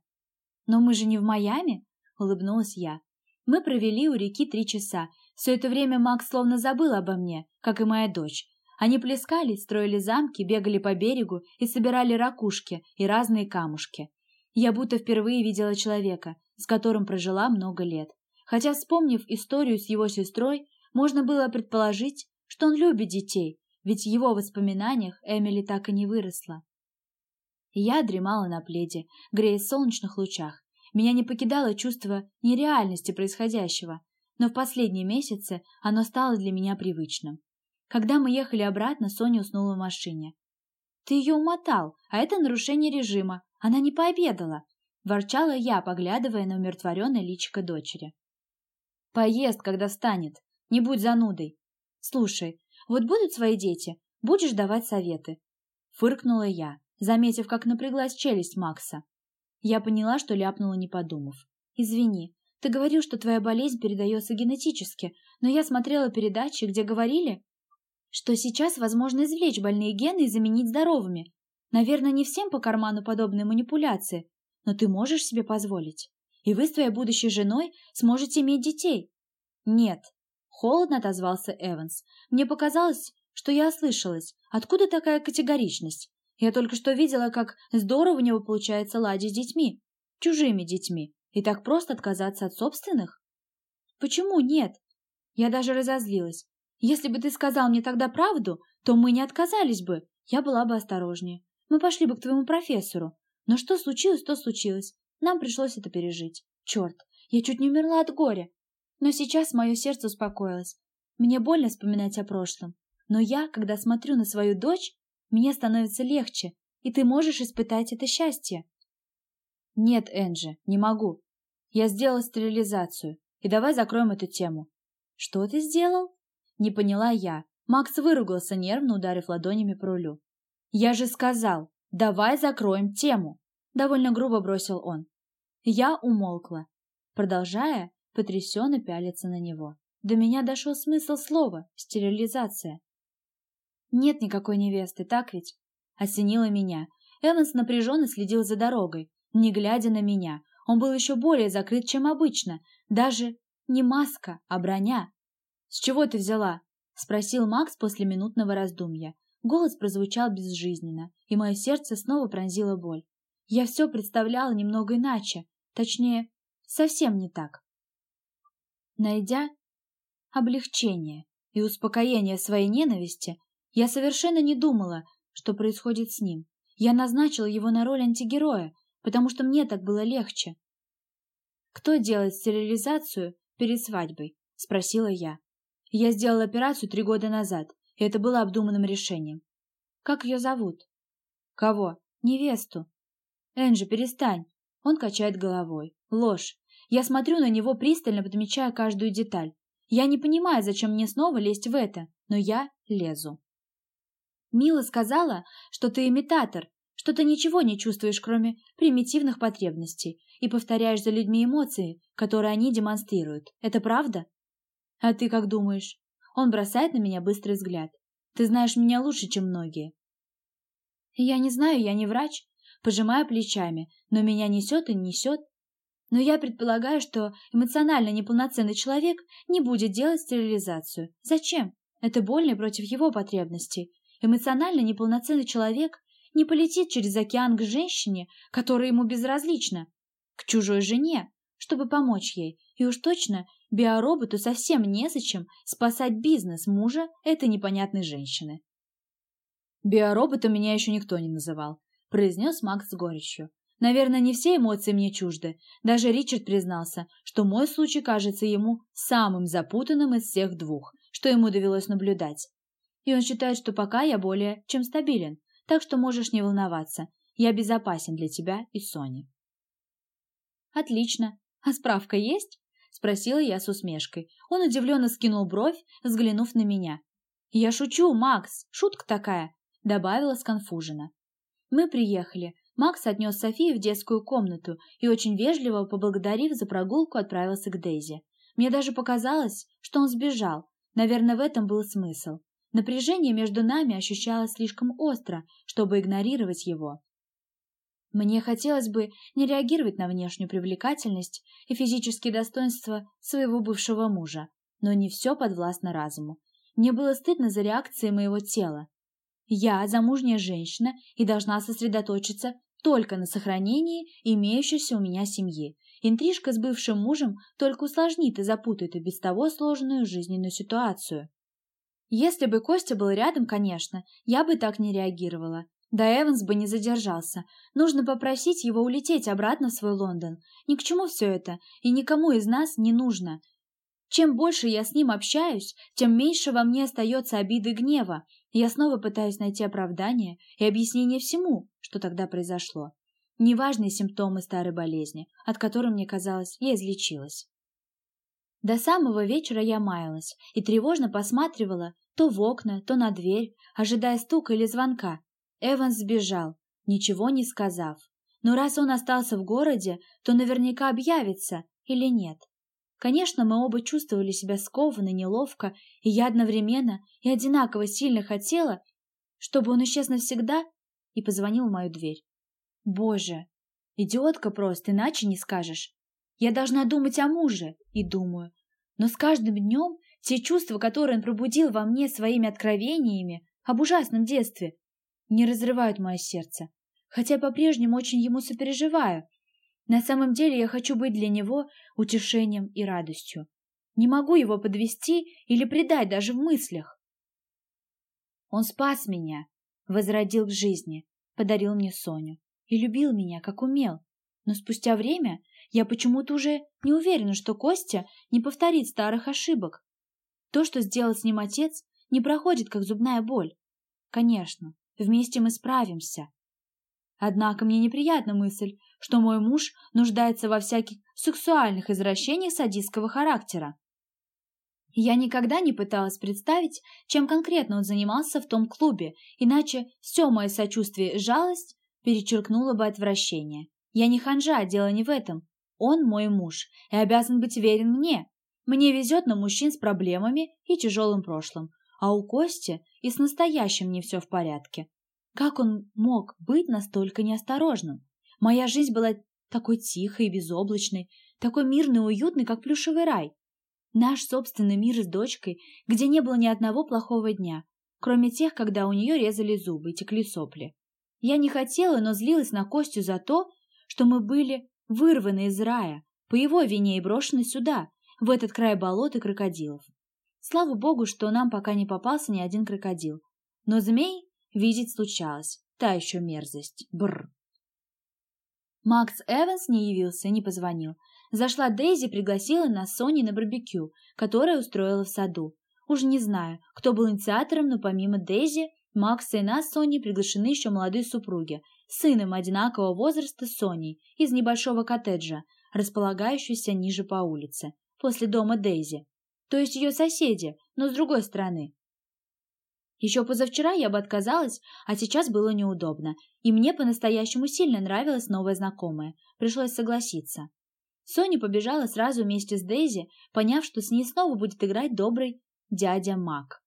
Но мы же не в Майами, улыбнулась я. Мы провели у реки три часа. Все это время Макс словно забыл обо мне, как и моя дочь. Они плескались, строили замки, бегали по берегу и собирали ракушки и разные камушки. Я будто впервые видела человека, с которым прожила много лет. Хотя, вспомнив историю с его сестрой, можно было предположить, что он любит детей, ведь в его воспоминаниях Эмили так и не выросла. Я дремала на пледе, греясь в солнечных лучах. Меня не покидало чувство нереальности происходящего, но в последние месяцы оно стало для меня привычным. Когда мы ехали обратно, Соня уснула в машине. «Ты ее умотал, а это нарушение режима. Она не пообедала», – ворчала я, поглядывая на умиротворенное личико дочери. «Поест, когда встанет. Не будь занудой. Слушай, вот будут свои дети, будешь давать советы». Фыркнула я, заметив, как напряглась челюсть Макса. Я поняла, что ляпнула, не подумав. «Извини, ты говорил, что твоя болезнь передается генетически, но я смотрела передачи, где говорили, что сейчас возможно извлечь больные гены и заменить здоровыми. Наверное, не всем по карману подобные манипуляции, но ты можешь себе позволить. И вы с твоей будущей женой сможете иметь детей. Нет, холодно отозвался Эванс. Мне показалось, что я ослышалась. Откуда такая категоричность? Я только что видела, как здорово у него получается ладить с детьми, чужими детьми, и так просто отказаться от собственных. Почему нет? Я даже разозлилась. Если бы ты сказал мне тогда правду, то мы не отказались бы. Я была бы осторожнее. Мы пошли бы к твоему профессору. Но что случилось, то случилось. Нам пришлось это пережить. Черт, я чуть не умерла от горя. Но сейчас мое сердце успокоилось. Мне больно вспоминать о прошлом. Но я, когда смотрю на свою дочь, мне становится легче, и ты можешь испытать это счастье. Нет, Энджи, не могу. Я сделала стерилизацию, и давай закроем эту тему. Что ты сделал? Не поняла я. Макс выругался, нервно ударив ладонями по рулю. «Я же сказал, давай закроем тему!» Довольно грубо бросил он. Я умолкла, продолжая потрясенно пялиться на него. До меня дошел смысл слова «стерилизация». «Нет никакой невесты, так ведь?» Осенило меня. Эванс напряженно следил за дорогой, не глядя на меня. Он был еще более закрыт, чем обычно. Даже не маска, а броня. «С чего ты взяла?» — спросил Макс после минутного раздумья. Голос прозвучал безжизненно, и мое сердце снова пронзило боль. Я все представляла немного иначе, точнее, совсем не так. Найдя облегчение и успокоение своей ненависти, я совершенно не думала, что происходит с ним. Я назначила его на роль антигероя, потому что мне так было легче. «Кто делает стерилизацию перед свадьбой?» — спросила я. Я сделала операцию три года назад, и это было обдуманным решением. Как ее зовут? Кого? Невесту. Энджи, перестань. Он качает головой. Ложь. Я смотрю на него пристально, подмечая каждую деталь. Я не понимаю, зачем мне снова лезть в это, но я лезу. Мила сказала, что ты имитатор, что ты ничего не чувствуешь, кроме примитивных потребностей, и повторяешь за людьми эмоции, которые они демонстрируют. Это правда? А ты как думаешь? Он бросает на меня быстрый взгляд. Ты знаешь меня лучше, чем многие. Я не знаю, я не врач. Пожимаю плечами, но меня несет и несет. Но я предполагаю, что эмоционально неполноценный человек не будет делать стерилизацию. Зачем? Это больно против его потребностей. Эмоционально неполноценный человек не полетит через океан к женщине, которая ему безразлична, к чужой жене, чтобы помочь ей, и уж точно биороботу совсем незачем спасать бизнес мужа этой непонятной женщины. Биороботом меня еще никто не называл. Произнес Макс с горечью. Наверное, не все эмоции мне чужды. Даже Ричард признался, что мой случай кажется ему самым запутанным из всех двух, что ему довелось наблюдать. И он считает, что пока я более чем стабилен, так что можешь не волноваться. Я безопасен для тебя и Сони. Отлично. А справка есть? Спросила я с усмешкой. Он удивленно скинул бровь, взглянув на меня. Я шучу, Макс, шутка такая, добавила сконфуженно. Мы приехали. Макс отнес Софию в детскую комнату и, очень вежливо поблагодарив за прогулку, отправился к Дейзи. Мне даже показалось, что он сбежал. Наверное, в этом был смысл. Напряжение между нами ощущалось слишком остро, чтобы игнорировать его. Мне хотелось бы не реагировать на внешнюю привлекательность и физические достоинства своего бывшего мужа, но не все подвластно разуму. Мне было стыдно за реакции моего тела. Я замужняя женщина и должна сосредоточиться только на сохранении имеющейся у меня семьи. Интрижка с бывшим мужем только усложнит и запутает и без того сложную жизненную ситуацию. Если бы Костя был рядом, конечно, я бы так не реагировала. Да Эванс бы не задержался. Нужно попросить его улететь обратно в свой Лондон. Ни к чему все это, и никому из нас не нужно. Чем больше я с ним общаюсь, тем меньше во мне остается обиды и гнева. Я снова пытаюсь найти оправдание и объяснение всему, что тогда произошло. Неважные симптомы старой болезни, от которой, мне казалось, я излечилась. До самого вечера я маялась и тревожно посматривала то в окна, то на дверь, ожидая стука или звонка, Эванс сбежал, ничего не сказав. Но раз он остался в городе, то наверняка объявится или нет. Конечно, мы оба чувствовали себя скованно, неловко, и я одновременно и одинаково сильно хотела, чтобы он исчез навсегда, и позвонил в мою дверь. Боже, идиотка просто, иначе не скажешь. Я должна думать о муже, и думаю. Но с каждым днем те чувства, которые он пробудил во мне своими откровениями об ужасном детстве, не разрывают мое сердце, хотя по-прежнему очень ему сопереживаю. На самом деле я хочу быть для него утешением и радостью. Не могу его подвести или предать даже в мыслях. Он спас меня, возродил к жизни, подарил мне Соню и любил меня, как умел. Но спустя время я почему-то уже не уверена, что Костя не повторит старых ошибок. То, что сделал с ним отец, не проходит, как зубная боль. Конечно, Вместе мы справимся. Однако мне неприятна мысль, что мой муж нуждается во всяких сексуальных извращениях садистского характера. Я никогда не пыталась представить, чем конкретно он занимался в том клубе, иначе все мое сочувствие и жалость перечеркнуло бы отвращение. Я не ханжа, дело не в этом. Он мой муж и обязан быть верен мне. Мне везет на мужчин с проблемами и тяжелым прошлым, а у Кости и с настоящим не все в порядке. Как он мог быть настолько неосторожным? Моя жизнь была такой тихой и безоблачной, такой мирный и уютный, как плюшевый рай. Наш собственный мир с дочкой, где не было ни одного плохого дня, кроме тех, когда у нее резали зубы и текли сопли. Я не хотела, но злилась на Костю за то, что мы были вырваны из рая, по его вине и брошены сюда, в этот край болот и крокодилов. Слава богу, что нам пока не попался ни один крокодил. Но змей видеть случалось. Та еще мерзость. Бррр. Макс Эванс не явился, не позвонил. Зашла Дейзи пригласила нас Сони на барбекю, которое устроила в саду. Уж не знаю, кто был инициатором, но помимо Дейзи, Макса и нас Сони приглашены еще молодые супруги, сыном одинакового возраста Соней из небольшого коттеджа, располагающегося ниже по улице, после дома Дейзи, то есть ее соседи, но с другой стороны. Еще позавчера я бы отказалась, а сейчас было неудобно, и мне по-настоящему сильно нравилась новая знакомая, пришлось согласиться. Соня побежала сразу вместе с Дейзи, поняв, что с ней снова будет играть добрый дядя Мак.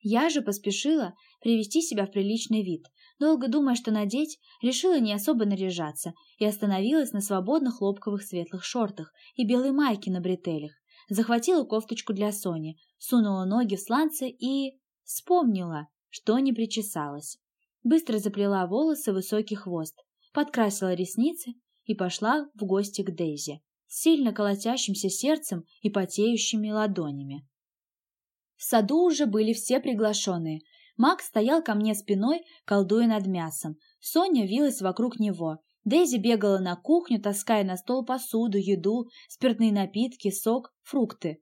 Я же поспешила привести себя в приличный вид, долго думая, что надеть, решила не особо наряжаться и остановилась на свободных хлопковых светлых шортах и белой майке на бретелях, захватила кофточку для Сони, сунула ноги в сланцы и... вспомнила, что не причесалась. Быстро заплела волосы в высокий хвост, подкрасила ресницы и пошла в гости к Дейзи, с сильно колотящимся сердцем и потеющими ладонями. В саду уже были все приглашенные. Макс стоял ко мне спиной, колдуя над мясом. Соня вилась вокруг него. Дейзи бегала на кухню, таская на стол посуду, еду, спиртные напитки, сок, фрукты.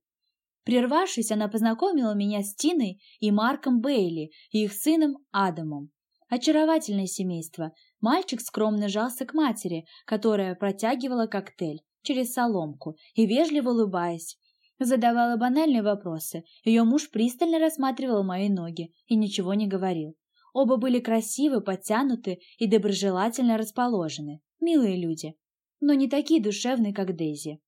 Прервавшись, она познакомила меня с Тиной и Марком Бейли и их сыном Адамом. Очаровательное семейство. Мальчик скромно жался к матери, которая протягивала коктейль через соломку и, вежливо улыбаясь, задавала банальные вопросы. Ее муж пристально рассматривал мои ноги и ничего не говорил. Оба были красивы, подтянуты и доброжелательно расположены. Милые люди, но не такие душевные, как Дейзи.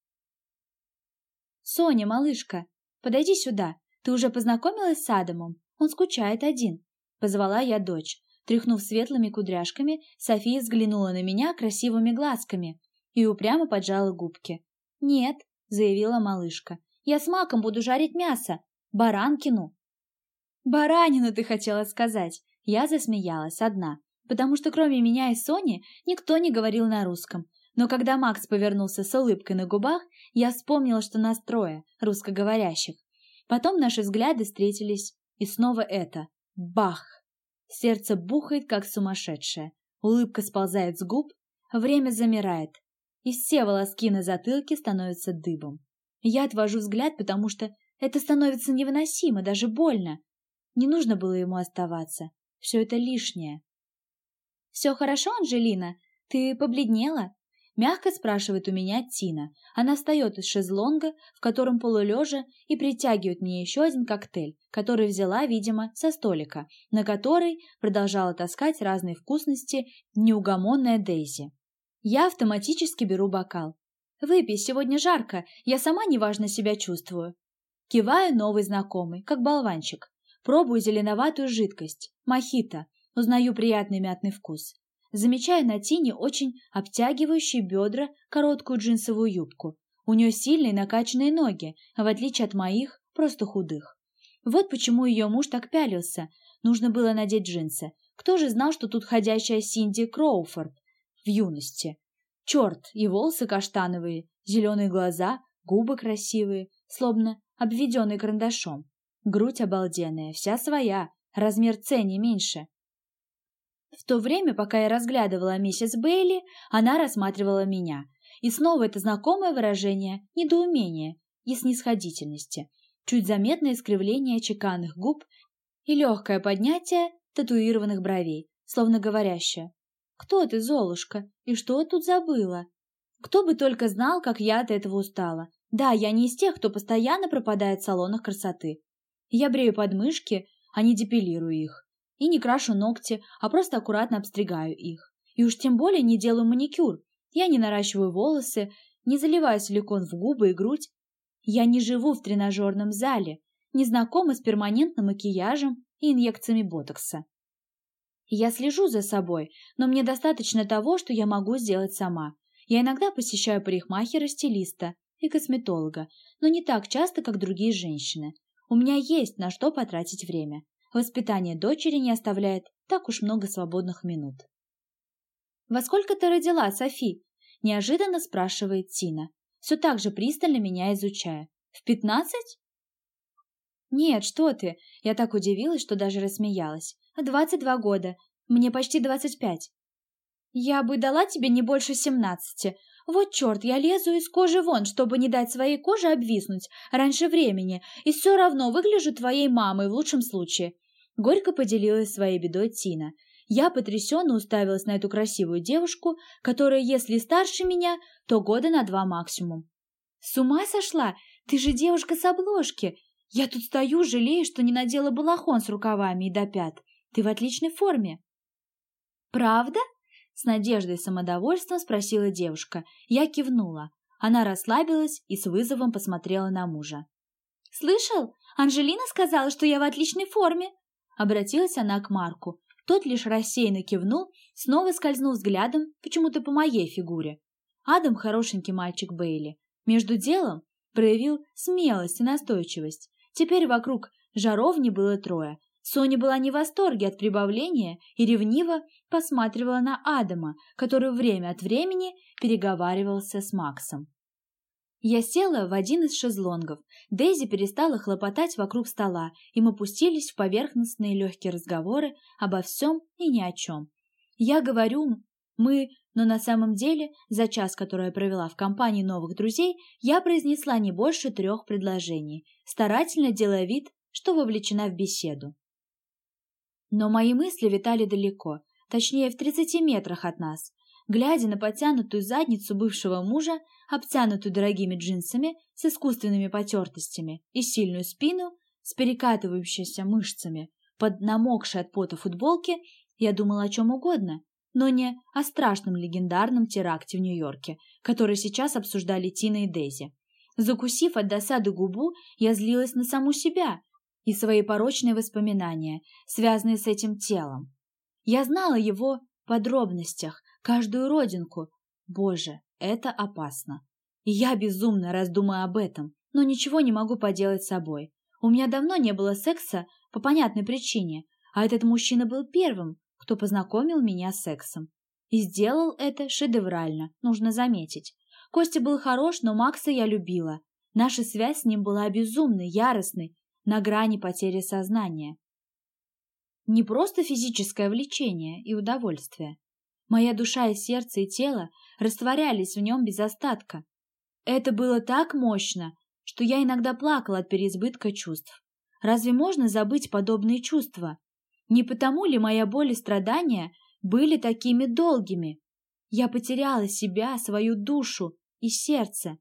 «Соня, малышка, подойди сюда. Ты уже познакомилась с Адамом? Он скучает один». Позвала я дочь. Тряхнув светлыми кудряшками, София взглянула на меня красивыми глазками и упрямо поджала губки. «Нет», — заявила малышка, — «я с маком буду жарить мясо. Баранкину». «Баранину ты хотела сказать!» Я засмеялась одна, потому что кроме меня и Сони никто не говорил на русском. Но когда Макс повернулся с улыбкой на губах, я вспомнила, что нас трое, русскоговорящих. Потом наши взгляды встретились, и снова это. Бах! Сердце бухает, как сумасшедшее. Улыбка сползает с губ, время замирает, и все волоски на затылке становятся дыбом. Я отвожу взгляд, потому что это становится невыносимо, даже больно. Не нужно было ему оставаться. Все это лишнее. «Все хорошо, Анжелина? Ты побледнела?» Мягко спрашивает у меня Тина. Она встает из шезлонга, в котором полулежа, и притягивает мне еще один коктейль, который взяла, видимо, со столика, на который продолжала таскать разные вкусности неугомонная Дейзи. Я автоматически беру бокал. «Выпей, сегодня жарко, я сама неважно себя чувствую». Киваю новый знакомый, как болванчик. Пробую зеленоватую жидкость, мохито, узнаю приятный мятный вкус. Замечаю на Тине очень обтягивающие бедра, короткую джинсовую юбку. У нее сильные накачанные ноги, в отличие от моих, просто худых. Вот почему ее муж так пялился. Нужно было надеть джинсы. Кто же знал, что тут ходящая Синди Кроуфорд в юности? Черт, и волосы каштановые, зеленые глаза, губы красивые, словно обведенные карандашом. Грудь обалденная, вся своя, размер С не меньше. В то время, пока я разглядывала миссис Бейли, она рассматривала меня. И снова это знакомое выражение недоумения и снисходительности, чуть заметное искривление чеканных губ и легкое поднятие татуированных бровей, словно говорящее «Кто ты, Золушка, и что тут забыла?» Кто бы только знал, как я от этого устала. Да, я не из тех, кто постоянно пропадает в салонах красоты. Я брею подмышки, а не депилирую их. И не крашу ногти, а просто аккуратно обстригаю их. И уж тем более не делаю маникюр. Я не наращиваю волосы, не заливаю силикон в губы и грудь. Я не живу в тренажерном зале, не знакома с перманентным макияжем и инъекциями ботокса. Я слежу за собой, но мне достаточно того, что я могу сделать сама. Я иногда посещаю парикмахера-стилиста и косметолога, но не так часто, как другие женщины. У меня есть на что потратить время. Воспитание дочери не оставляет так уж много свободных минут. «Во сколько ты родила, Софи?» – неожиданно спрашивает Тина, все так же пристально меня изучая. «В пятнадцать?» «Нет, что ты!» Я так удивилась, что даже рассмеялась. «Двадцать два года. Мне почти двадцать пять». «Я бы дала тебе не больше семнадцати. Вот черт, я лезу из кожи вон, чтобы не дать своей коже обвиснуть раньше времени, и все равно выгляжу твоей мамой в лучшем случае. Горько поделилась своей бедой Тина. Я потрясенно уставилась на эту красивую девушку, которая, если старше меня, то года на два максимум. «С ума сошла? Ты же девушка с обложки! Я тут стою, жалею, что не надела балахон с рукавами и до пят. Ты в отличной форме!» «Правда?» С надеждой и самодовольством спросила девушка. Я кивнула. Она расслабилась и с вызовом посмотрела на мужа. «Слышал? Анжелина сказала, что я в отличной форме!» Обратилась она к Марку. Тот лишь рассеянно кивнул, снова скользнул взглядом почему-то по моей фигуре. Адам хорошенький мальчик Бейли. Между делом проявил смелость и настойчивость. Теперь вокруг жаровни было трое, Соня была не в восторге от прибавления и ревниво посматривала на Адама, который время от времени переговаривался с Максом. Я села в один из шезлонгов. Дейзи перестала хлопотать вокруг стола, и мы пустились в поверхностные легкие разговоры обо всем и ни о чем. Я говорю «мы», но на самом деле за час, который я провела в компании новых друзей, я произнесла не больше трех предложений, старательно делая вид, что вовлечена в беседу. Но мои мысли витали далеко, точнее в 30 метрах от нас. Глядя на потянутую задницу бывшего мужа, обтянутую дорогими джинсами с искусственными потертостями, и сильную спину с перекатывающимися мышцами под намокшей от пота футболки, я думала о чем угодно, но не о страшном легендарном теракте в Нью-Йорке, который сейчас обсуждали Тина и Дейзи. Закусив от досады губу, я злилась на саму себя и свои порочные воспоминания, связанные с этим телом. Я знала его в подробностях, каждую родинку. Боже, это опасно. И я безумно раздумаю об этом, но ничего не могу поделать с собой. У меня давно не было секса по понятной причине, а этот мужчина был первым, кто познакомил меня с сексом. И сделал это шедеврально, нужно заметить. Костя был хорош, но Макса я любила. Наша связь с ним была безумной, яростной, на грани потери сознания. Не просто физическое влечение и удовольствие. Моя душа и сердце и тело растворялись в нем без остатка. Это было так мощно, что я иногда плакала от переизбытка чувств. Разве можно забыть подобные чувства? Не потому ли моя боль и страдания были такими долгими? Я потеряла себя, свою душу и сердце.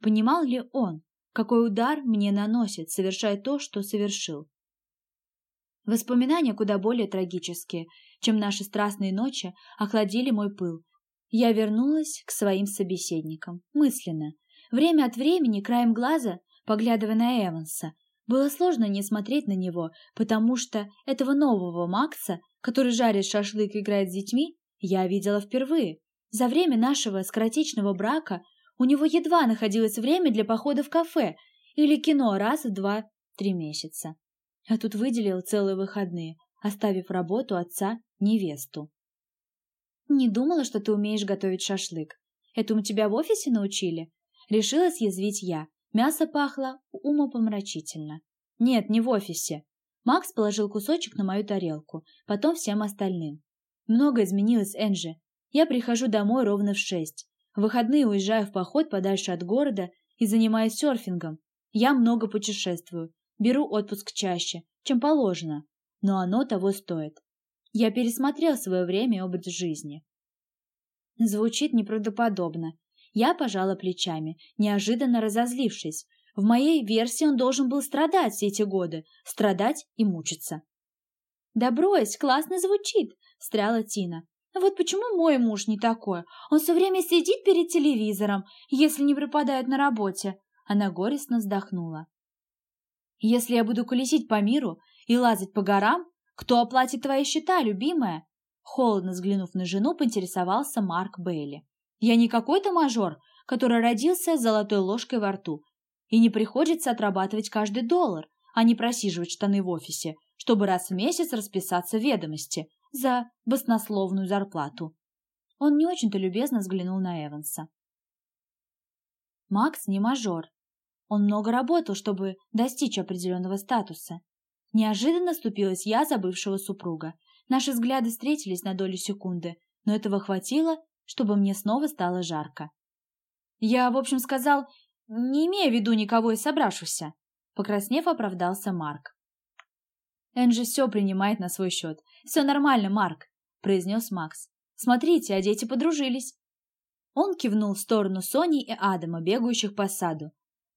Понимал ли он? какой удар мне наносит, совершая то, что совершил. Воспоминания куда более трагические, чем наши страстные ночи, охладили мой пыл. Я вернулась к своим собеседникам, мысленно. Время от времени, краем глаза, поглядывая на Эванса, было сложно не смотреть на него, потому что этого нового Макса, который жарит шашлык и играет с детьми, я видела впервые. За время нашего скоротечного брака у него едва находилось время для похода в кафе или кино раз в два-три месяца. А тут выделил целые выходные, оставив работу отца невесту. «Не думала, что ты умеешь готовить шашлык. Этому тебя в офисе научили?» Решила съязвить я. Мясо пахло умопомрачительно. «Нет, не в офисе». Макс положил кусочек на мою тарелку, потом всем остальным. Много изменилось, Энджи. Я прихожу домой ровно в шесть. В выходные уезжаю в поход подальше от города и занимаюсь серфингом. Я много путешествую, беру отпуск чаще, чем положено, но оно того стоит. Я пересмотрел свое время и образ жизни. Звучит неправдоподобно. Я пожала плечами, неожиданно разозлившись. В моей версии он должен был страдать все эти годы, страдать и мучиться. «Да брось, классно звучит!» – встряла Тина. Вот почему мой муж не такой. Он все время сидит перед телевизором, если не пропадает на работе. Она горестно вздохнула. Если я буду колесить по миру и лазать по горам, кто оплатит твои счета, любимая? Холодно взглянув на жену, поинтересовался Марк Бейли. Я не какой-то мажор, который родился с золотой ложкой во рту, и не приходится отрабатывать каждый доллар, а не просиживать штаны в офисе, чтобы раз в месяц расписаться в ведомости, за баснословную зарплату. Он не очень-то любезно взглянул на Эванса. Макс не мажор. Он много работал, чтобы достичь определенного статуса. Неожиданно ступилась я за бывшего супруга. Наши взгляды встретились на долю секунды, но этого хватило, чтобы мне снова стало жарко. Я, в общем, сказал, не имея в виду никого из собравшихся. Покраснев, оправдался Марк. Энджи все принимает на свой счет. «Все нормально, Марк», — произнес Макс. «Смотрите, а дети подружились». Он кивнул в сторону Сони и Адама, бегающих по саду.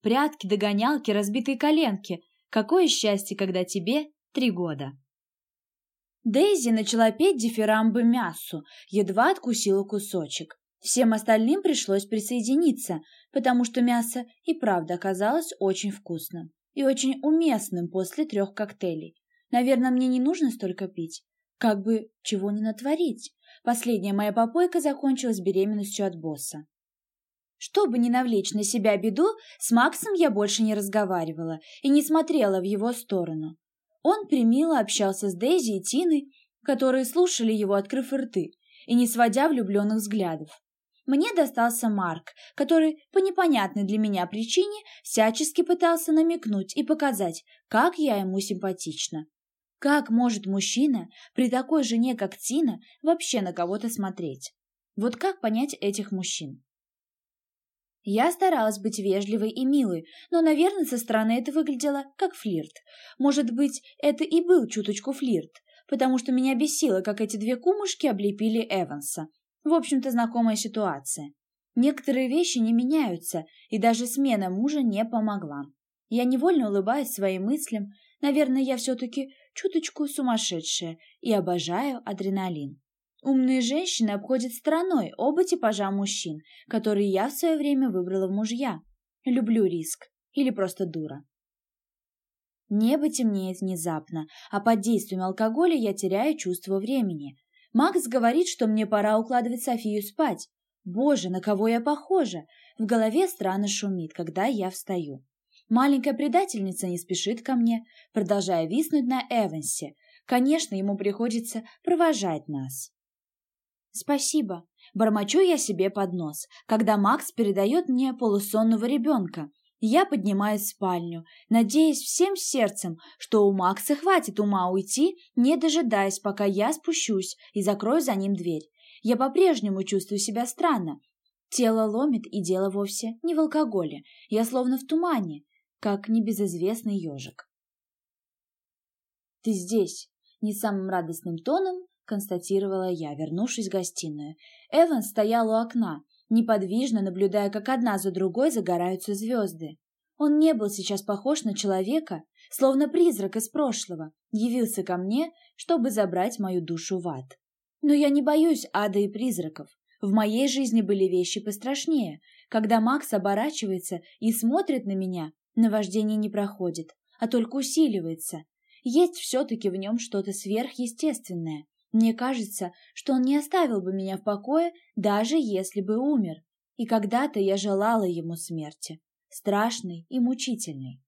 «Прятки, догонялки, разбитые коленки. Какое счастье, когда тебе три года!» Дейзи начала петь дифирамбы мясу, едва откусила кусочек. Всем остальным пришлось присоединиться, потому что мясо и правда оказалось очень вкусным и очень уместным после трех коктейлей. Наверное, мне не нужно столько пить. Как бы чего не натворить. Последняя моя попойка закончилась беременностью от босса. Чтобы не навлечь на себя беду, с Максом я больше не разговаривала и не смотрела в его сторону. Он примило общался с Дейзи и Тиной, которые слушали его, открыв рты, и не сводя влюбленных взглядов. Мне достался Марк, который по непонятной для меня причине всячески пытался намекнуть и показать, как я ему симпатична. Как может мужчина при такой жене, как Тина, вообще на кого-то смотреть? Вот как понять этих мужчин? Я старалась быть вежливой и милой, но, наверное, со стороны это выглядело как флирт. Может быть, это и был чуточку флирт, потому что меня бесило, как эти две кумушки облепили Эванса. В общем-то, знакомая ситуация. Некоторые вещи не меняются, и даже смена мужа не помогла. Я невольно улыбаюсь своим мыслям. Наверное, я все-таки чуточку сумасшедшая и обожаю адреналин. Умные женщины обходят стороной оба типажа мужчин, которые я в свое время выбрала в мужья. Люблю риск. Или просто дура. Небо темнеет внезапно, а под действием алкоголя я теряю чувство времени. Макс говорит, что мне пора укладывать Софию спать. Боже, на кого я похожа? В голове странно шумит, когда я встаю. Маленькая предательница не спешит ко мне, продолжая виснуть на Эвансе. Конечно, ему приходится провожать нас. «Спасибо», — бормочу я себе под нос, когда Макс передает мне полусонного ребенка. Я поднимаюсь в спальню, надеясь всем сердцем, что у Макса хватит ума уйти, не дожидаясь, пока я спущусь и закрою за ним дверь. Я по-прежнему чувствую себя странно. Тело ломит, и дело вовсе не в алкоголе. Я словно в тумане, как небезызвестный ежик. «Ты здесь!» — не самым радостным тоном констатировала я, вернувшись в гостиную. Эван стоял у окна, неподвижно наблюдая, как одна за другой загораются звезды. Он не был сейчас похож на человека, словно призрак из прошлого, явился ко мне, чтобы забрать мою душу в ад. Но я не боюсь ада и призраков. В моей жизни были вещи пострашнее. Когда Макс оборачивается и смотрит на меня, наваждение не проходит, а только усиливается. Есть все-таки в нем что-то сверхъестественное, мне кажется, что он не оставил бы меня в покое, даже если бы умер. И когда-то я желала ему смерти, страшной и мучительной.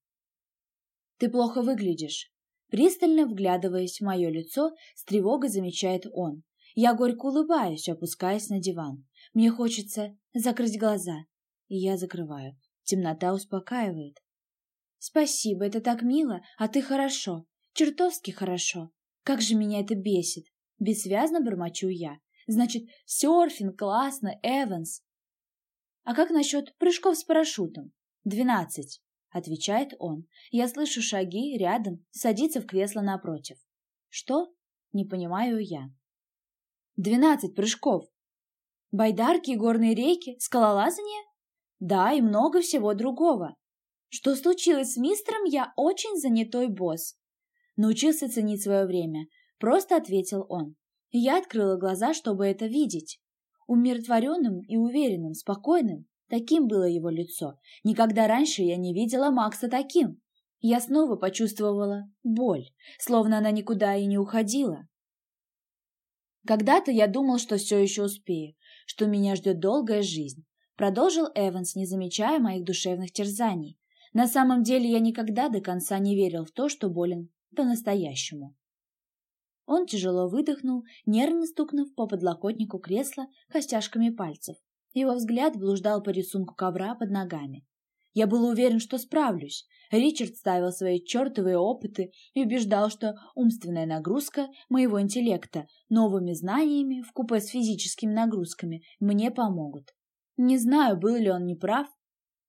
«Ты плохо выглядишь», Пристально вглядываясь в мое лицо, с тревогой замечает он. Я горько улыбаюсь, опускаясь на диван. Мне хочется закрыть глаза. И я закрываю. Темнота успокаивает. Спасибо, это так мило, а ты хорошо. Чертовски хорошо. Как же меня это бесит. Бессвязно бормочу я. Значит, серфинг, классно, Эванс. А как насчет прыжков с парашютом? Двенадцать, отвечает он. Я слышу шаги рядом, садится в кресло напротив. Что? Не понимаю я. Двенадцать прыжков. Байдарки и горные реки, скалолазание? Да, и много всего другого. Что случилось с мистером, я очень занятой босс. Научился ценить свое время, Просто ответил он. Я открыла глаза, чтобы это видеть. Умиротворенным и уверенным, спокойным, таким было его лицо. Никогда раньше я не видела Макса таким. Я снова почувствовала боль, словно она никуда и не уходила. Когда-то я думал, что все еще успею, что меня ждет долгая жизнь. Продолжил Эванс, не замечая моих душевных терзаний. На самом деле я никогда до конца не верил в то, что болен по-настоящему. Он тяжело выдохнул, нервно стукнув по подлокотнику кресла костяшками пальцев. Его взгляд блуждал по рисунку ковра под ногами. Я был уверен, что справлюсь. Ричард ставил свои чертовые опыты и убеждал, что умственная нагрузка моего интеллекта новыми знаниями в купе с физическими нагрузками мне помогут. Не знаю, был ли он неправ.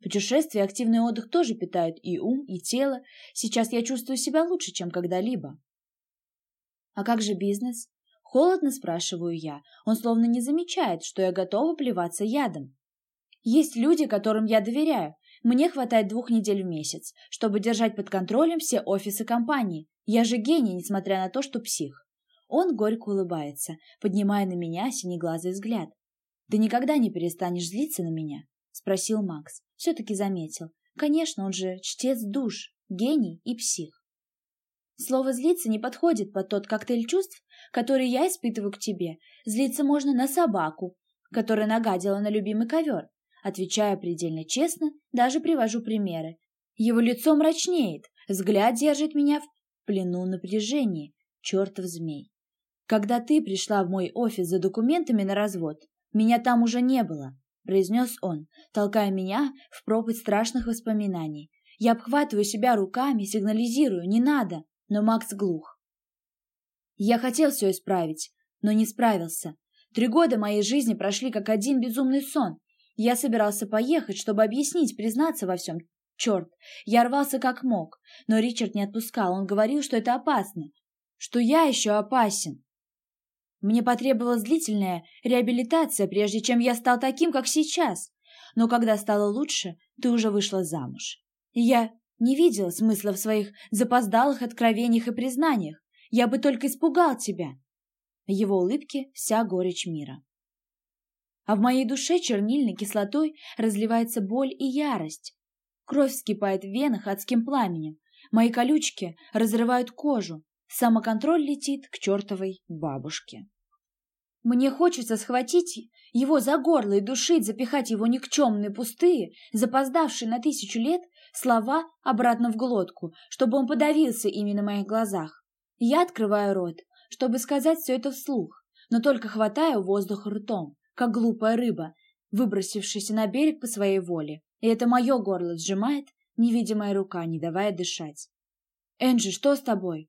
Путешествия и активный отдых тоже питают и ум, и тело. Сейчас я чувствую себя лучше, чем когда-либо. А как же бизнес? Холодно спрашиваю я. Он словно не замечает, что я готова плеваться ядом. Есть люди, которым я доверяю. Мне хватает двух недель в месяц, чтобы держать под контролем все офисы компании. Я же гений, несмотря на то, что псих. Он горько улыбается, поднимая на меня синеглазый взгляд. «Ты никогда не перестанешь злиться на меня?» — спросил Макс. Все-таки заметил. Конечно, он же чтец душ, гений и псих. Слово «злиться» не подходит под тот коктейль чувств, который я испытываю к тебе. Злиться можно на собаку, которая нагадила на любимый ковер. Отвечая предельно честно, даже привожу примеры. Его лицо мрачнеет, взгляд держит меня в плену напряжения. Чертов змей. Когда ты пришла в мой офис за документами на развод, меня там уже не было. — произнес он, толкая меня в пропасть страшных воспоминаний. Я обхватываю себя руками, сигнализирую «не надо», но Макс глух. Я хотел все исправить, но не справился. Три года моей жизни прошли как один безумный сон. Я собирался поехать, чтобы объяснить, признаться во всем. Черт, я рвался как мог, но Ричард не отпускал. Он говорил, что это опасно, что я еще опасен. Мне потребовалась длительная реабилитация, прежде чем я стал таким, как сейчас. Но когда стало лучше, ты уже вышла замуж. И я не видела смысла в своих запоздалых откровениях и признаниях. Я бы только испугал тебя. В его улыбке вся горечь мира. А в моей душе чернильной кислотой разливается боль и ярость. Кровь вскипает в венах адским пламенем. Мои колючки разрывают кожу. Самоконтроль летит к чертовой бабушке. Мне хочется схватить его за горло и душить, запихать его никчемные, пустые, запоздавшие на тысячу лет слова обратно в глотку, чтобы он подавился ими на моих глазах. Я открываю рот, чтобы сказать все это вслух, но только хватаю воздух ртом, как глупая рыба, выбросившаяся на берег по своей воле. И это мое горло сжимает невидимая рука, не давая дышать. «Энджи, что с тобой?»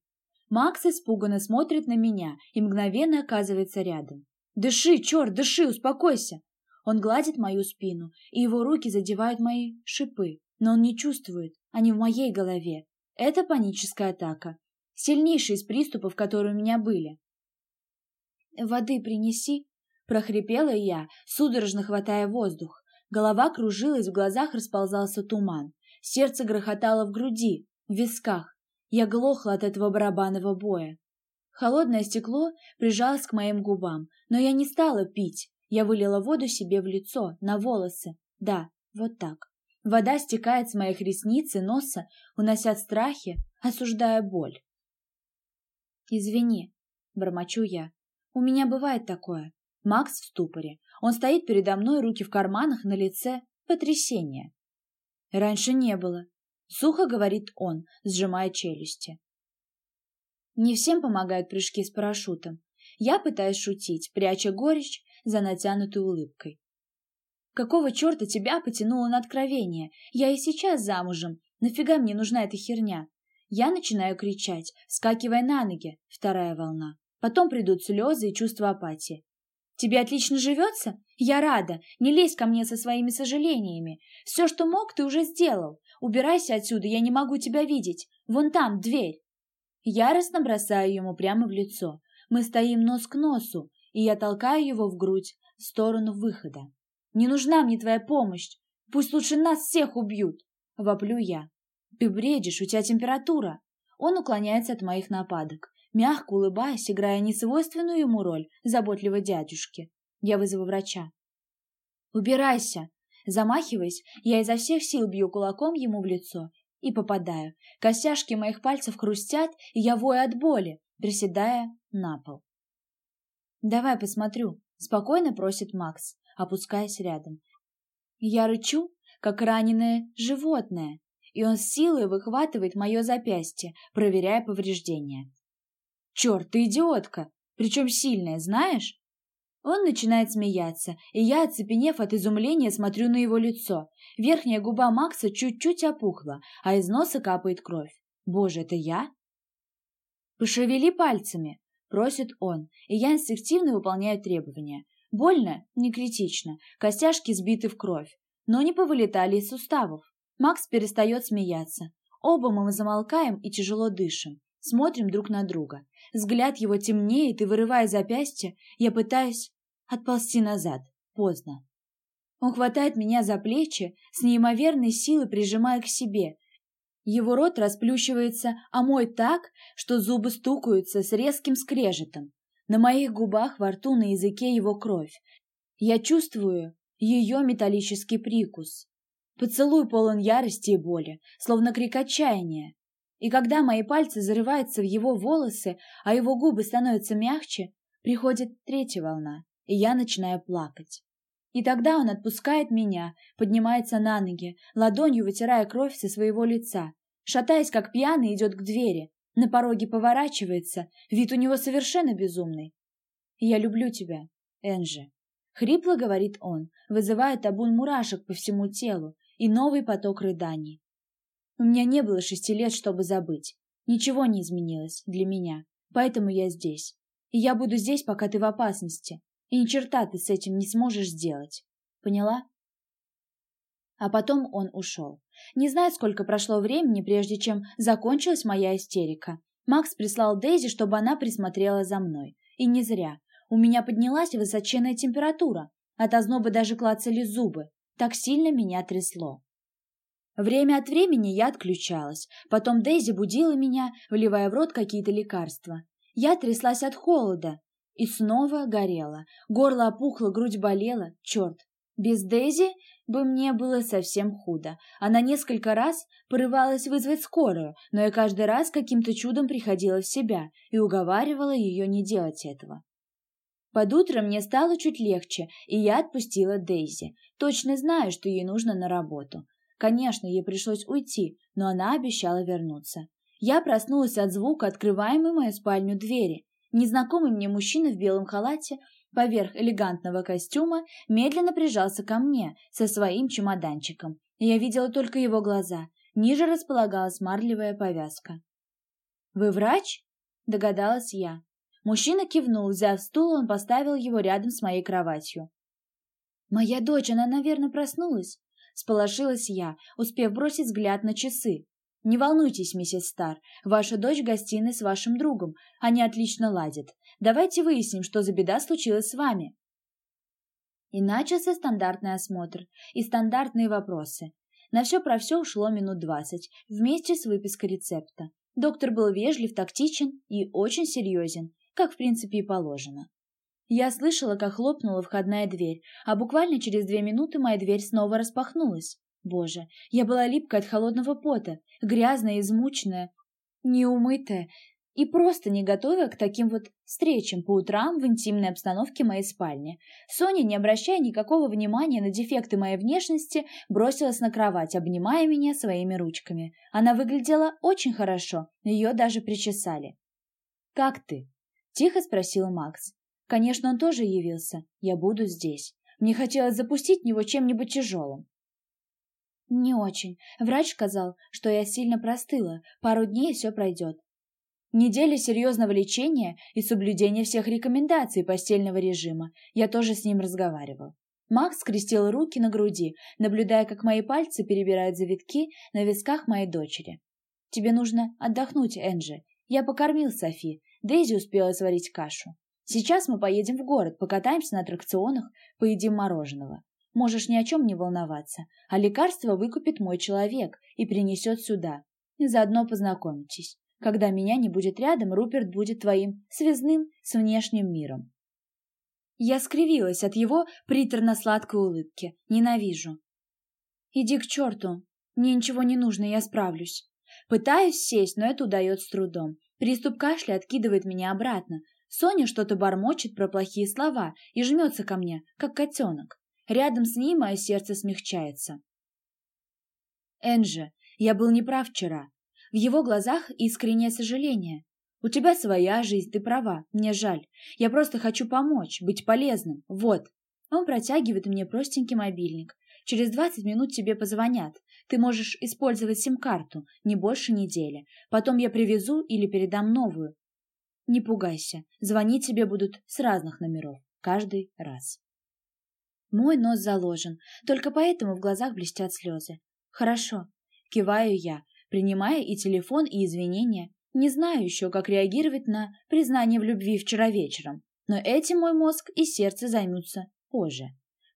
Макс испуганно смотрит на меня и мгновенно оказывается рядом. «Дыши, черт, дыши, успокойся!» Он гладит мою спину, и его руки задевают мои шипы, но он не чувствует, они в моей голове. Это паническая атака, сильнейший из приступов, которые у меня были. «Воды принеси», — прохрипела я, судорожно хватая воздух. Голова кружилась, в глазах расползался туман. Сердце грохотало в груди, в висках. Я глохла от этого барабанного боя. Холодное стекло прижалось к моим губам, но я не стала пить. Я вылила воду себе в лицо, на волосы. Да, вот так. Вода стекает с моих ресниц и носа, унося страхи, осуждая боль. «Извини», — бормочу я. «У меня бывает такое». Макс в ступоре. Он стоит передо мной, руки в карманах, на лице потрясение. «Раньше не было», — сухо говорит он, сжимая челюсти. Не всем помогают прыжки с парашютом. Я пытаюсь шутить, пряча горечь за натянутой улыбкой. Какого черта тебя потянуло на откровение? Я и сейчас замужем. Нафига мне нужна эта херня? Я начинаю кричать, скакивая на ноги, вторая волна. Потом придут слезы и чувство апатии. Тебе отлично живется? Я рада. Не лезь ко мне со своими сожалениями. Все, что мог, ты уже сделал. Убирайся отсюда, я не могу тебя видеть. Вон там дверь. Яростно бросаю ему прямо в лицо. Мы стоим нос к носу, и я толкаю его в грудь в сторону выхода. «Не нужна мне твоя помощь. Пусть лучше нас всех убьют!» — воплю я. «Ты бредишь, у тебя температура!» Он уклоняется от моих нападок, мягко улыбаясь, играя несвойственную ему роль заботливой дядюшки. Я вызову врача. «Убирайся!» Замахиваясь, я изо всех сил бью кулаком ему в лицо и попадаю. Костяшки моих пальцев хрустят, и я вою от боли, приседая на пол. «Давай посмотрю», — спокойно просит Макс, опускаясь рядом. Я рычу, как раненое животное, и он с силой выхватывает мое запястье, проверяя повреждения. «Черт, ты идиотка! Причем сильная, знаешь?» Он начинает смеяться, и я, оцепенев от изумления, смотрю на его лицо. Верхняя губа Макса чуть-чуть опухла, а из носа капает кровь. «Боже, это я?» «Пошевели пальцами», — просит он, и я инстинктивно выполняю требования. Больно? Не критично. Костяшки сбиты в кровь, но не повылетали из суставов. Макс перестает смеяться. Оба мы замолкаем и тяжело дышим. Смотрим друг на друга. Взгляд его темнеет, и, вырывая запястье, я пытаюсь отползти назад. Поздно. Он хватает меня за плечи, с неимоверной силой прижимая к себе. Его рот расплющивается, а мой так, что зубы стукаются с резким скрежетом. На моих губах, во рту, на языке его кровь. Я чувствую ее металлический прикус. Поцелуй полон ярости и боли, словно крик отчаяния. И когда мои пальцы зарываются в его волосы, а его губы становятся мягче, приходит третья волна, и я начинаю плакать. И тогда он отпускает меня, поднимается на ноги, ладонью вытирая кровь со своего лица, шатаясь, как пьяный, идет к двери, на пороге поворачивается, вид у него совершенно безумный. «Я люблю тебя, Энджи», Хрипло говорит он, вызывая табун мурашек по всему телу и новый поток рыданий. У меня не было шести лет, чтобы забыть. Ничего не изменилось для меня, поэтому я здесь. И я буду здесь, пока ты в опасности. И ни черта ты с этим не сможешь сделать. Поняла? А потом он ушел. Не знаю, сколько прошло времени, прежде чем закончилась моя истерика. Макс прислал Дейзи, чтобы она присмотрела за мной. И не зря. У меня поднялась высоченная температура. От озноба даже клацали зубы. Так сильно меня трясло. Время от времени я отключалась. Потом Дейзи будила меня, вливая в рот какие-то лекарства. Я тряслась от холода. И снова горела. Горло опухло, грудь болела. Черт, без Дейзи бы мне было совсем худо. Она несколько раз порывалась вызвать скорую, но я каждый раз каким-то чудом приходила в себя и уговаривала ее не делать этого. Под утро мне стало чуть легче, и я отпустила Дейзи, точно зная, что ей нужно на работу. Конечно, ей пришлось уйти, но она обещала вернуться. Я проснулась от звука открываемой мою спальню двери. Незнакомый мне мужчина в белом халате поверх элегантного костюма медленно прижался ко мне со своим чемоданчиком. Я видела только его глаза. Ниже располагалась марлевая повязка. «Вы врач?» – догадалась я. Мужчина кивнул, взяв стул, он поставил его рядом с моей кроватью. «Моя дочь, она, наверное, проснулась?» Сполошилась я, успев бросить взгляд на часы. «Не волнуйтесь, миссис Стар, ваша дочь в гостиной с вашим другом. Они отлично ладят. Давайте выясним, что за беда случилась с вами». И начался стандартный осмотр и стандартные вопросы. На все про все ушло минут двадцать, вместе с выпиской рецепта. Доктор был вежлив, тактичен и очень серьезен, как в принципе и положено. Я слышала, как хлопнула входная дверь, а буквально через две минуты моя дверь снова распахнулась. Боже, я была липкая от холодного пота, грязная, измученная, неумытая и просто не готовая к таким вот встречам по утрам в интимной обстановке моей спальни. Соня, не обращая никакого внимания на дефекты моей внешности, бросилась на кровать, обнимая меня своими ручками. Она выглядела очень хорошо, ее даже причесали. «Как ты?» – тихо спросил Макс. Конечно, он тоже явился. Я буду здесь. Мне хотелось запустить него чем-нибудь тяжелым. Не очень. Врач сказал, что я сильно простыла. Пару дней все пройдет. Неделя серьезного лечения и соблюдения всех рекомендаций постельного режима. Я тоже с ним разговаривал. Макс скрестил руки на груди, наблюдая, как мои пальцы перебирают завитки на висках моей дочери. «Тебе нужно отдохнуть, Энджи. Я покормил Софи. Дейзи успела сварить кашу. Сейчас мы поедем в город, покатаемся на аттракционах, поедим мороженого. Можешь ни о чем не волноваться, а лекарство выкупит мой человек и принесет сюда. И заодно познакомитесь. Когда меня не будет рядом, Руперт будет твоим связным с внешним миром. Я скривилась от его приторно-сладкой улыбки. Ненавижу. Иди к черту. Мне ничего не нужно, я справлюсь. Пытаюсь сесть, но это удается с трудом. Приступ кашля откидывает меня обратно, Соня что-то бормочет про плохие слова и жмется ко мне, как котенок. Рядом с ней мое сердце смягчается. Энджи, я был неправ вчера. В его глазах искреннее сожаление. У тебя своя жизнь, ты права, мне жаль. Я просто хочу помочь, быть полезным. Вот. Он протягивает мне простенький мобильник. Через 20 минут тебе позвонят. Ты можешь использовать сим-карту, не больше недели. Потом я привезу или передам новую. Не пугайся, звонить тебе будут с разных номеров, каждый раз. Мой нос заложен, только поэтому в глазах блестят слезы. Хорошо, киваю я, принимая и телефон, и извинения. Не знаю еще, как реагировать на признание в любви вчера вечером, но этим мой мозг и сердце займутся позже.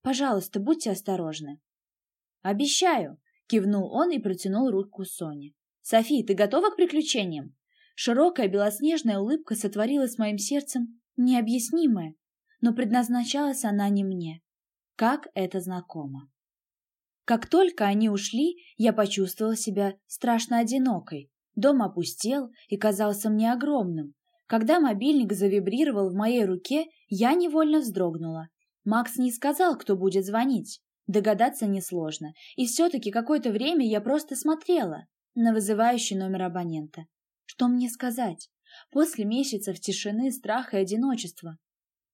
Пожалуйста, будьте осторожны. Обещаю, кивнул он и протянул руку Соне. Софи, ты готова к приключениям? Широкая белоснежная улыбка сотворила с моим сердцем необъяснимое, но предназначалась она не мне. Как это знакомо. Как только они ушли, я почувствовала себя страшно одинокой. Дом опустел и казался мне огромным. Когда мобильник завибрировал в моей руке, я невольно вздрогнула. Макс не сказал, кто будет звонить. Догадаться несложно, и все-таки какое-то время я просто смотрела на вызывающий номер абонента. Что мне сказать? После месяцев тишины, страха и одиночества.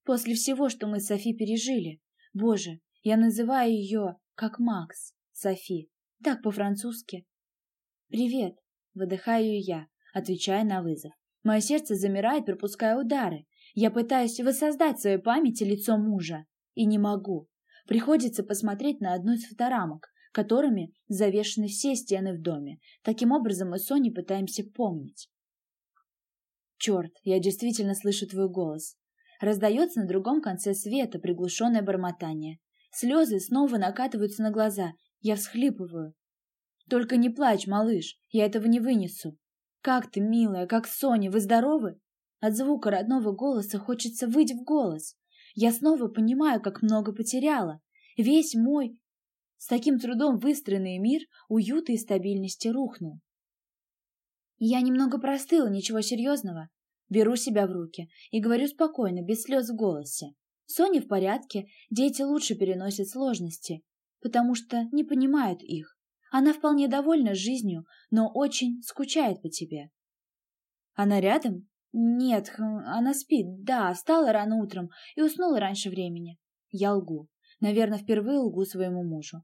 После всего, что мы с Софи пережили. Боже, я называю ее как Макс, Софи, так по-французски. «Привет», — выдыхаю я, отвечая на вызов. Мое сердце замирает, пропуская удары. Я пытаюсь воссоздать в своей памяти лицо мужа. И не могу. Приходится посмотреть на одну из фоторамок, которыми завешены все стены в доме. Таким образом мы с Соней пытаемся помнить. Черт, я действительно слышу твой голос. Раздается на другом конце света приглушенное бормотание. Слезы снова накатываются на глаза. Я всхлипываю. Только не плачь, малыш, я этого не вынесу. Как ты, милая, как Соня, вы здоровы? От звука родного голоса хочется выть в голос. Я снова понимаю, как много потеряла. Весь мой, с таким трудом выстроенный мир уюта и стабильности рухнул. Я немного простыла, ничего серьезного. Беру себя в руки и говорю спокойно, без слез в голосе. Соня в порядке, дети лучше переносят сложности, потому что не понимают их. Она вполне довольна жизнью, но очень скучает по тебе. Она рядом? Нет, она спит. Да, встала рано утром и уснула раньше времени. Я лгу. Наверное, впервые лгу своему мужу.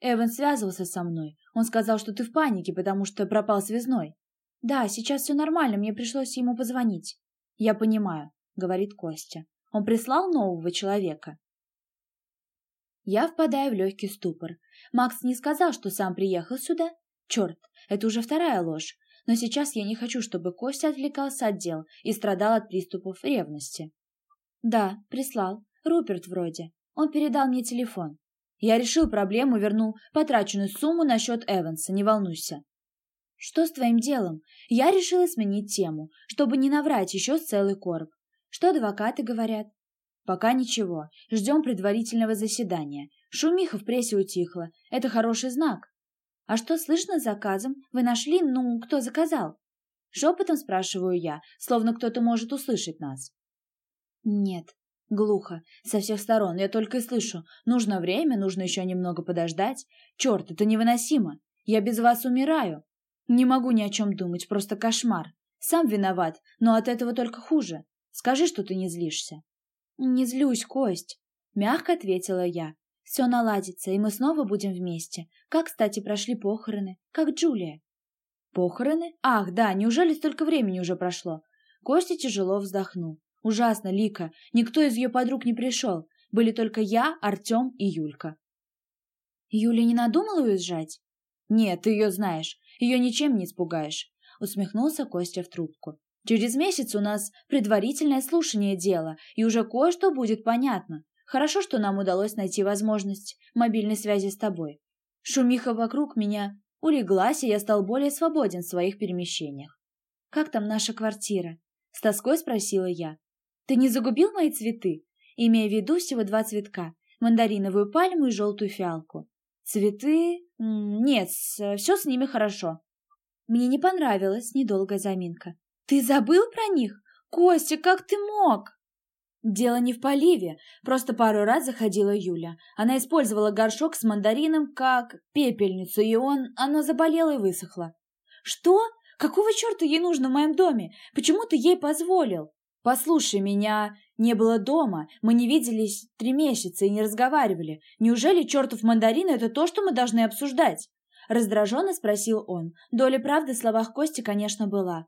Эван связывался со мной. Он сказал, что ты в панике, потому что пропал связной. Да, сейчас все нормально, мне пришлось ему позвонить. Я понимаю, говорит Костя. Он прислал нового человека. Я впадаю в легкий ступор. Макс не сказал, что сам приехал сюда? Черт, это уже вторая ложь. Но сейчас я не хочу, чтобы Костя отвлекался от дел и страдал от приступов ревности. Да, прислал. Руперт вроде. Он передал мне телефон. Я решил проблему, вернул потраченную сумму на счет Эванса, не волнуйся. Что с твоим делом? Я решила сменить тему, чтобы не наврать еще целый короб. Что адвокаты говорят? Пока ничего. Ждем предварительного заседания. Шумиха в прессе утихла. Это хороший знак. А что слышно с заказом? Вы нашли, ну, кто заказал? Шепотом спрашиваю я, словно кто-то может услышать нас. Нет, глухо, со всех сторон. Я только и слышу. Нужно время, нужно еще немного подождать. Черт, это невыносимо. Я без вас умираю. Не могу ни о чем думать, просто кошмар. Сам виноват, но от этого только хуже. Скажи, что ты не злишься. «Не злюсь, Кость», — мягко ответила я. «Все наладится, и мы снова будем вместе. Как, кстати, прошли похороны? Как Джулия?» «Похороны? Ах, да, неужели столько времени уже прошло?» Костя тяжело вздохнул. «Ужасно, Лика. Никто из ее подруг не пришел. Были только я, Артем и Юлька». «Юля не надумала уезжать?» «Нет, ты ее знаешь. Ее ничем не испугаешь», — усмехнулся Костя в трубку. Через месяц у нас предварительное слушание дела, и уже кое-что будет понятно. Хорошо, что нам удалось найти возможность мобильной связи с тобой. Шумиха вокруг меня улеглась, и я стал более свободен в своих перемещениях. «Как там наша квартира?» — с тоской спросила я. «Ты не загубил мои цветы?» Имея в виду всего два цветка — мандариновую пальму и желтую фиалку. «Цветы? Нет, все с ними хорошо». Мне не понравилась недолгая заминка. «Ты забыл про них? Костя, как ты мог?» Дело не в поливе, просто пару раз заходила Юля. Она использовала горшок с мандарином как пепельницу, и он... оно заболело и высохло. «Что? Какого черта ей нужно в моем доме? Почему ты ей позволил?» «Послушай, меня не было дома, мы не виделись три месяца и не разговаривали. Неужели чертов мандарин — это то, что мы должны обсуждать?» Раздраженно спросил он. Доля правды в словах Кости, конечно, была.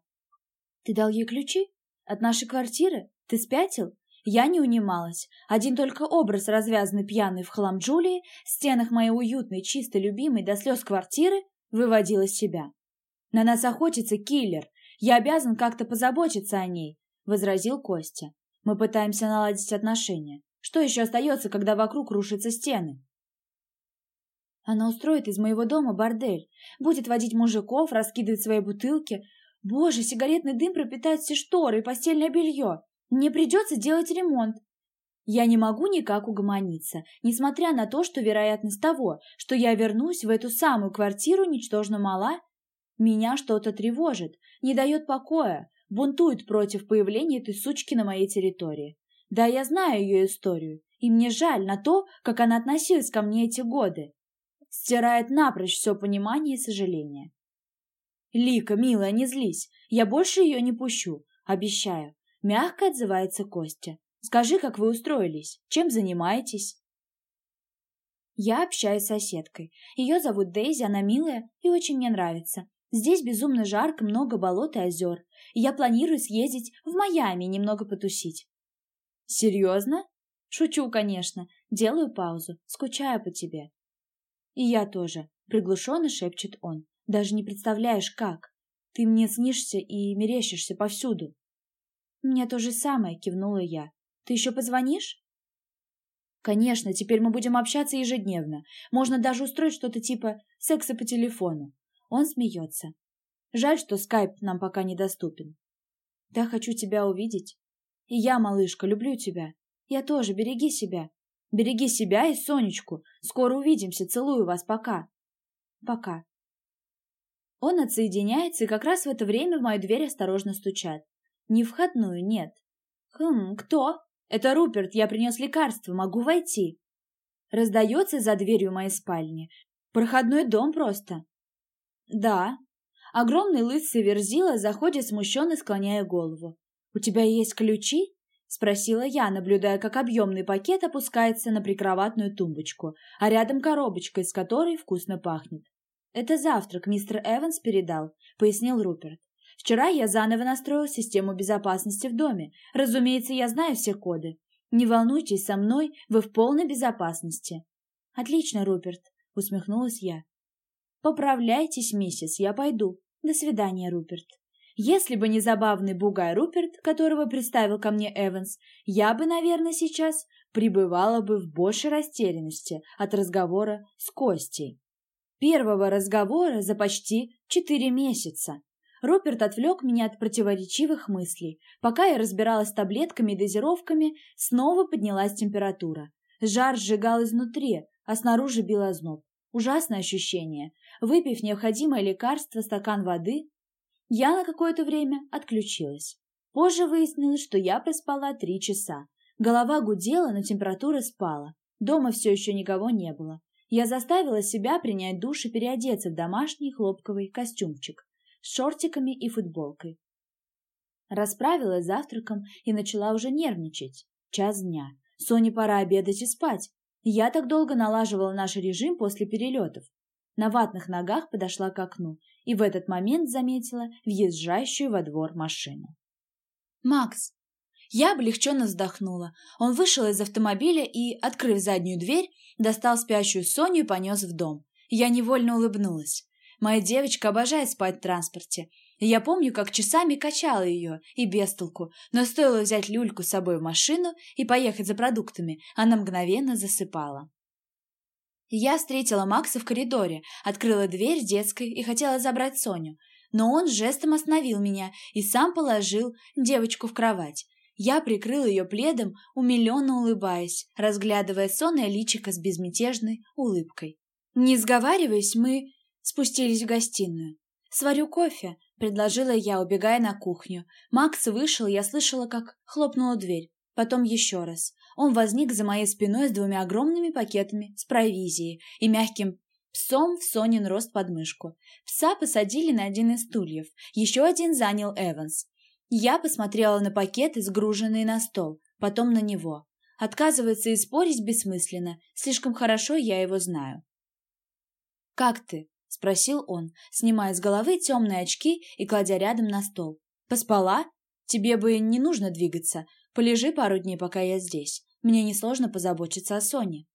Ты дал ей ключи? От нашей квартиры? Ты спятил? Я не унималась. Один только образ развязанный пьяный в хлам Джулии в стенах моей уютной, чистой, любимой до слез квартиры выводил из себя. На нас охотится киллер. Я обязан как-то позаботиться о ней, — возразил Костя. Мы пытаемся наладить отношения. Что еще остается, когда вокруг рушатся стены? Она устроит из моего дома бордель, будет водить мужиков, раскидывать свои бутылки, Боже, сигаретный дым пропитает все шторы и постельное белье. Мне придется делать ремонт. Я не могу никак угомониться, несмотря на то, что вероятность того, что я вернусь в эту самую квартиру, ничтожно мала. Меня что-то тревожит, не дает покоя, бунтует против появления этой сучки на моей территории. Да, я знаю ее историю, и мне жаль на то, как она относилась ко мне эти годы. Стирает напрочь все понимание и сожаление. «Лика, милая, не злись. Я больше ее не пущу. Обещаю». Мягко отзывается Костя. Скажи, как вы устроились? Чем занимаетесь?» Я общаюсь с соседкой. Ее зовут Дейзи, она милая и очень мне нравится. Здесь безумно жарко, много болот и озер. Я планирую съездить в Майами немного потусить. Серьезно? Шучу, конечно. Делаю паузу. Скучаю по тебе. И я тоже. Приглушенно шепчет он. Даже не представляешь, как. Ты мне снишься и мерещишься повсюду. Мне то же самое, кивнула я. Ты еще позвонишь? Конечно, теперь мы будем общаться ежедневно. Можно даже устроить что-то типа секса по телефону. Он смеется. Жаль, что скайп нам пока недоступен. Да, хочу тебя увидеть. И я, малышка, люблю тебя. Я тоже, береги себя. Береги себя и Сонечку. Скоро увидимся, целую вас, пока. Пока. Он отсоединяется, и как раз в это время в мою дверь осторожно стучат. Не входную, нет. Хм, кто? Это Руперт, я принес лекарство, могу войти. Раздается за дверью моей спальни. Проходной дом просто. Да. Огромный лысый верзила заходит смущенно, склоняя голову. «У тебя есть ключи?» — спросила я, наблюдая, как объемный пакет опускается на прикроватную тумбочку, а рядом коробочка, из которой вкусно пахнет. «Это завтрак мистер Эванс передал», — пояснил Руперт. «Вчера я заново настроил систему безопасности в доме. Разумеется, я знаю все коды. Не волнуйтесь, со мной вы в полной безопасности». «Отлично, Руперт», — усмехнулась я. «Поправляйтесь, миссис, я пойду. До свидания, Руперт». Если бы не забавный бугай Руперт, которого представил ко мне Эванс, я бы, наверное, сейчас пребывала бы в большей растерянности от разговора с Костей. Первого разговора за почти четыре месяца. Руперт отвлек меня от противоречивых мыслей. Пока я разбиралась с таблетками и дозировками, снова поднялась температура. Жар сжигал изнутри, а снаружи бил озноб. Ужасное ощущение. Выпив необходимое лекарство, стакан воды, я на какое-то время отключилась. Позже выяснилось, что я проспала три часа. Голова гудела, но температура спала. Дома все еще никого не было. Я заставила себя принять душ и переодеться в домашний хлопковый костюмчик с шортиками и футболкой. Расправилась завтраком и начала уже нервничать. Час дня. Соне пора обедать и спать. Я так долго налаживала наш режим после перелетов. На ватных ногах подошла к окну и в этот момент заметила въезжающую во двор машину. «Макс!» Я облегченно вздохнула. Он вышел из автомобиля и, открыв заднюю дверь, достал спящую Соню и понес в дом. Я невольно улыбнулась. Моя девочка обожает спать в транспорте. Я помню, как часами качала ее, и без толку, но стоило взять люльку с собой в машину и поехать за продуктами, она мгновенно засыпала. Я встретила Макса в коридоре, открыла дверь детской и хотела забрать Соню, но он жестом остановил меня и сам положил девочку в кровать. Я прикрыла ее пледом, умиленно улыбаясь, разглядывая сонное личико с безмятежной улыбкой. Не сговариваясь, мы спустились в гостиную. «Сварю кофе», — предложила я, убегая на кухню. Макс вышел, я слышала, как хлопнула дверь. Потом еще раз. Он возник за моей спиной с двумя огромными пакетами с провизией и мягким псом в Сонин рост под мышку. Пса посадили на один из стульев, еще один занял Эванс. Я посмотрела на пакеты, сгруженные на стол, потом на него. Отказываться и спорить бессмысленно, слишком хорошо я его знаю. «Как ты?» — спросил он, снимая с головы темные очки и кладя рядом на стол. «Поспала? Тебе бы не нужно двигаться. Полежи пару дней, пока я здесь. Мне несложно позаботиться о Соне.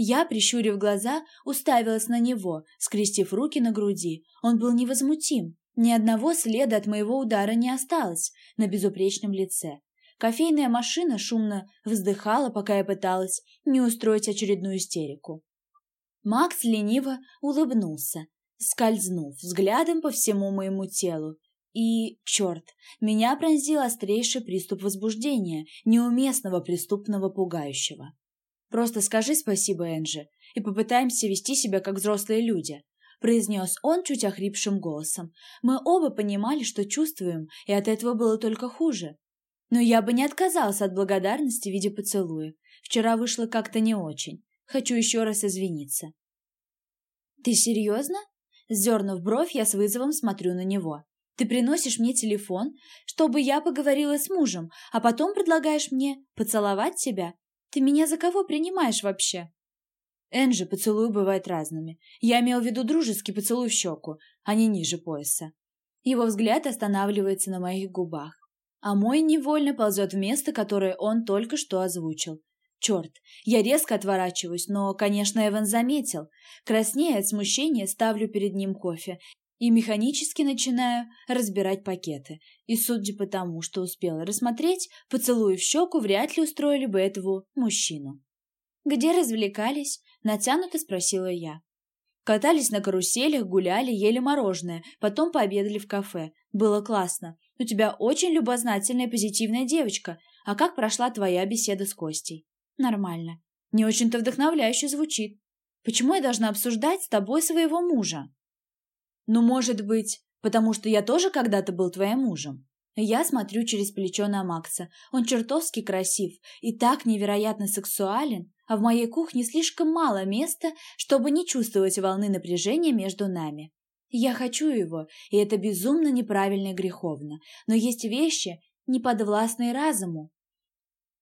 Я, прищурив глаза, уставилась на него, скрестив руки на груди. Он был невозмутим. Ни одного следа от моего удара не осталось на безупречном лице. Кофейная машина шумно вздыхала, пока я пыталась не устроить очередную истерику. Макс лениво улыбнулся, скользнув взглядом по всему моему телу, и, черт, меня пронзил острейший приступ возбуждения, неуместного, преступного, пугающего. «Просто скажи спасибо, Энджи, и попытаемся вести себя как взрослые люди», произнес он чуть охрипшим голосом. Мы оба понимали, что чувствуем, и от этого было только хуже. Но я бы не отказался от благодарности в виде поцелуя. Вчера вышло как-то не очень. Хочу еще раз извиниться. «Ты серьезно?» Сдернув бровь, я с вызовом смотрю на него. Ты приносишь мне телефон, чтобы я поговорила с мужем, а потом предлагаешь мне поцеловать тебя? Ты меня за кого принимаешь вообще?» Энджи, поцелуи бывают разными. Я имел в виду дружеский поцелуй в щеку, а не ниже пояса. Его взгляд останавливается на моих губах, а мой невольно ползет в место, которое он только что озвучил. Черт, я резко отворачиваюсь, но, конечно, Эван заметил. Краснея от смущения, ставлю перед ним кофе и механически начинаю разбирать пакеты. И судя по тому, что успела рассмотреть, поцелуи в щеку вряд ли устроили бы этого мужчину. «Где развлекались?» – натянуто спросила я. Катались на каруселях, гуляли, ели мороженое, потом пообедали в кафе. Было классно. У тебя очень любознательная позитивная девочка. А как прошла твоя беседа с Костей? Нормально. Не очень-то вдохновляюще звучит. Почему я должна обсуждать с тобой своего мужа? Ну, может быть, потому что я тоже когда-то был твоим мужем. Я смотрю через плечо на Макса. Он чертовски красив и так невероятно сексуален, а в моей кухне слишком мало места, чтобы не чувствовать волны напряжения между нами. Я хочу его, и это безумно неправильно и греховно, но есть вещи, неподвластные разуму.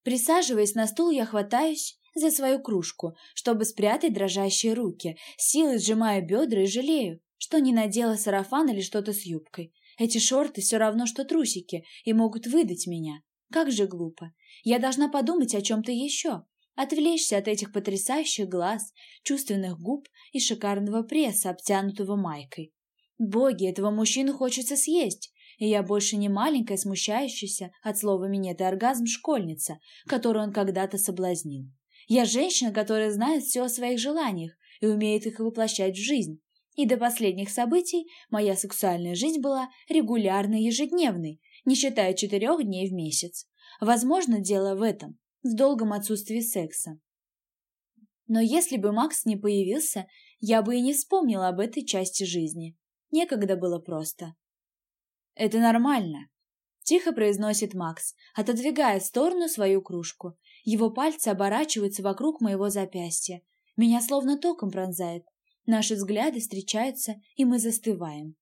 Присаживаясь на стул, я хватаюсь за свою кружку, чтобы спрятать дрожащие руки, силой сжимаю бедра и жалею, что не надела сарафан или что-то с юбкой. Эти шорты все равно, что трусики, и могут выдать меня. Как же глупо. Я должна подумать о чем-то еще. Отвлечься от этих потрясающих глаз, чувственных губ и шикарного пресса, обтянутого майкой. Боги, этого мужчину хочется съесть, и я больше не маленькая, смущающаяся от слова минет и оргазм школьница, которую он когда-то соблазнил. Я женщина, которая знает все о своих желаниях и умеет их воплощать в жизнь. И до последних событий моя сексуальная жизнь была регулярной ежедневной, не считая четырех дней в месяц. Возможно, дело в этом, в долгом отсутствии секса. Но если бы Макс не появился, я бы и не вспомнила об этой части жизни. Некогда было просто. «Это нормально», — тихо произносит Макс, отодвигая в сторону свою кружку. Его пальцы оборачиваются вокруг моего запястья. Меня словно током пронзает. Наши взгляды встречаются, и мы застываем.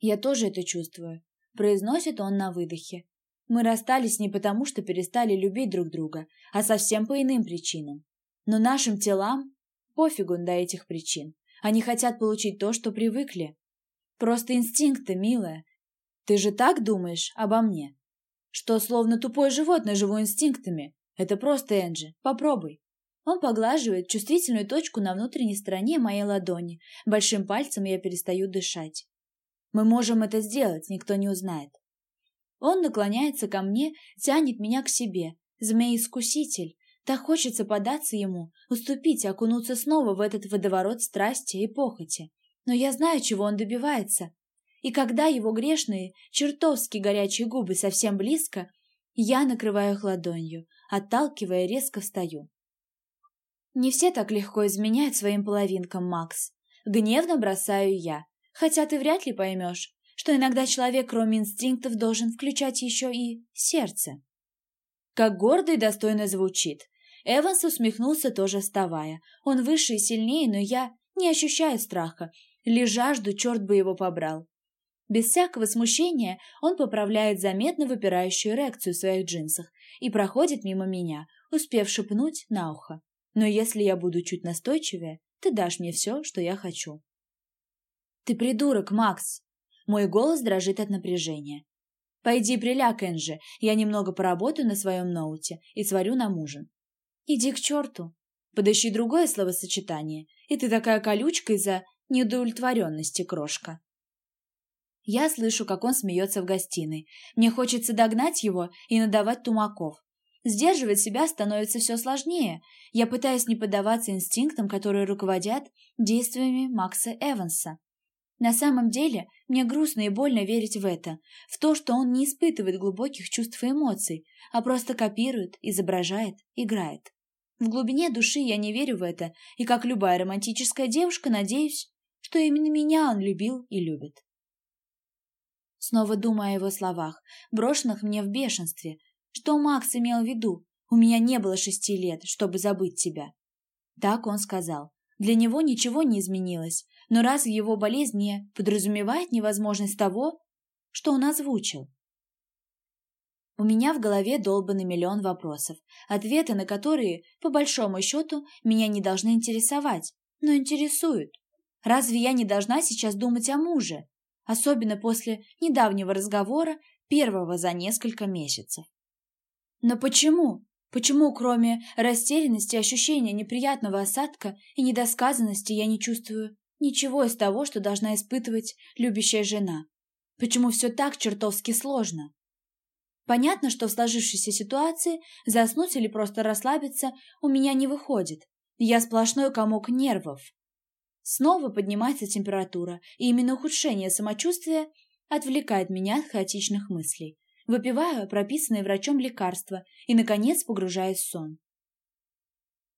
«Я тоже это чувствую», — произносит он на выдохе. «Мы расстались не потому, что перестали любить друг друга, а совсем по иным причинам. Но нашим телам пофигу до этих причин. Они хотят получить то, что привыкли. Просто инстинкты, милая. Ты же так думаешь обо мне? Что словно тупое животное живу инстинктами? Это просто, Энджи. Попробуй. Он поглаживает чувствительную точку на внутренней стороне моей ладони. Большим пальцем я перестаю дышать. Мы можем это сделать, никто не узнает. Он наклоняется ко мне, тянет меня к себе. Змей-искуситель. Так хочется податься ему, уступить, окунуться снова в этот водоворот страсти и похоти. Но я знаю, чего он добивается. И когда его грешные, чертовски горячие губы совсем близко, я накрываю их ладонью, отталкивая, резко встаю. Не все так легко изменяют своим половинкам, Макс. Гневно бросаю я, хотя ты вряд ли поймешь, что иногда человек, кроме инстинктов, должен включать еще и сердце. Как гордо и достойно звучит. Эванс усмехнулся, тоже вставая. Он выше и сильнее, но я не ощущаю страха, лишь жажду, черт бы его побрал. Без всякого смущения он поправляет заметно выпирающую эрекцию в своих джинсах и проходит мимо меня, успев шепнуть на ухо. Но если я буду чуть настойчивее, ты дашь мне все, что я хочу. Ты придурок, Макс! Мой голос дрожит от напряжения. Пойди приляг, Энджи, я немного поработаю на своем ноуте и сварю нам ужин. Иди к черту. Подыщи другое словосочетание, и ты такая колючка из-за недоудовлетворенности, крошка. Я слышу, как он смеется в гостиной. Мне хочется догнать его и надавать тумаков. Сдерживать себя становится все сложнее. Я пытаюсь не поддаваться инстинктам, которые руководят действиями Макса Эванса. На самом деле, мне грустно и больно верить в это, в то, что он не испытывает глубоких чувств и эмоций, а просто копирует, изображает, играет. В глубине души я не верю в это, и как любая романтическая девушка надеюсь, что именно меня он любил и любит. Снова думая о его словах, брошенных мне в бешенстве, что Макс имел в виду? У меня не было шести лет, чтобы забыть тебя. Так он сказал. Для него ничего не изменилось, Но разве его болезнь не подразумевает невозможность того, что он озвучил? У меня в голове долбанный миллион вопросов, ответы на которые, по большому счету, меня не должны интересовать, но интересуют. Разве я не должна сейчас думать о муже? Особенно после недавнего разговора, первого за несколько месяцев. Но почему? Почему, кроме растерянности, ощущения неприятного осадка и недосказанности, я не чувствую ничего из того, что должна испытывать любящая жена? Почему все так чертовски сложно? Понятно, что в сложившейся ситуации заснуть или просто расслабиться у меня не выходит. Я сплошной комок нервов. Снова поднимается температура, и именно ухудшение самочувствия отвлекает меня от хаотичных мыслей. Выпиваю прописанные врачом лекарства и, наконец, погружаюсь в сон.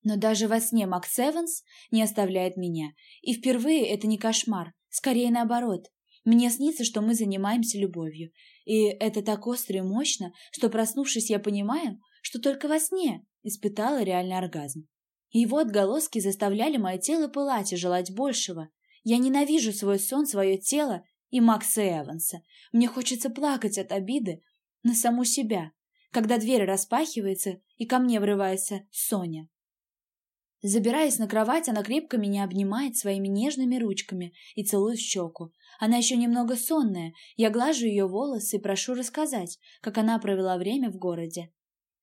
Но даже во сне Макс Эванс не оставляет меня. И впервые это не кошмар, скорее наоборот. Мне снится, что мы занимаемся любовью. И это так остро и мощно, что, проснувшись, я понимаю, что только во сне испытала реальный оргазм. Его отголоски заставляли мое тело пылать и желать большего. Я ненавижу свой сон, свое тело и Макса Эванса. Мне хочется плакать от обиды на саму себя, когда дверь распахивается и ко мне врывается Соня. Забираясь на кровать, она крепко меня обнимает своими нежными ручками и целует в щеку. Она еще немного сонная, я глажу ее волосы и прошу рассказать, как она провела время в городе.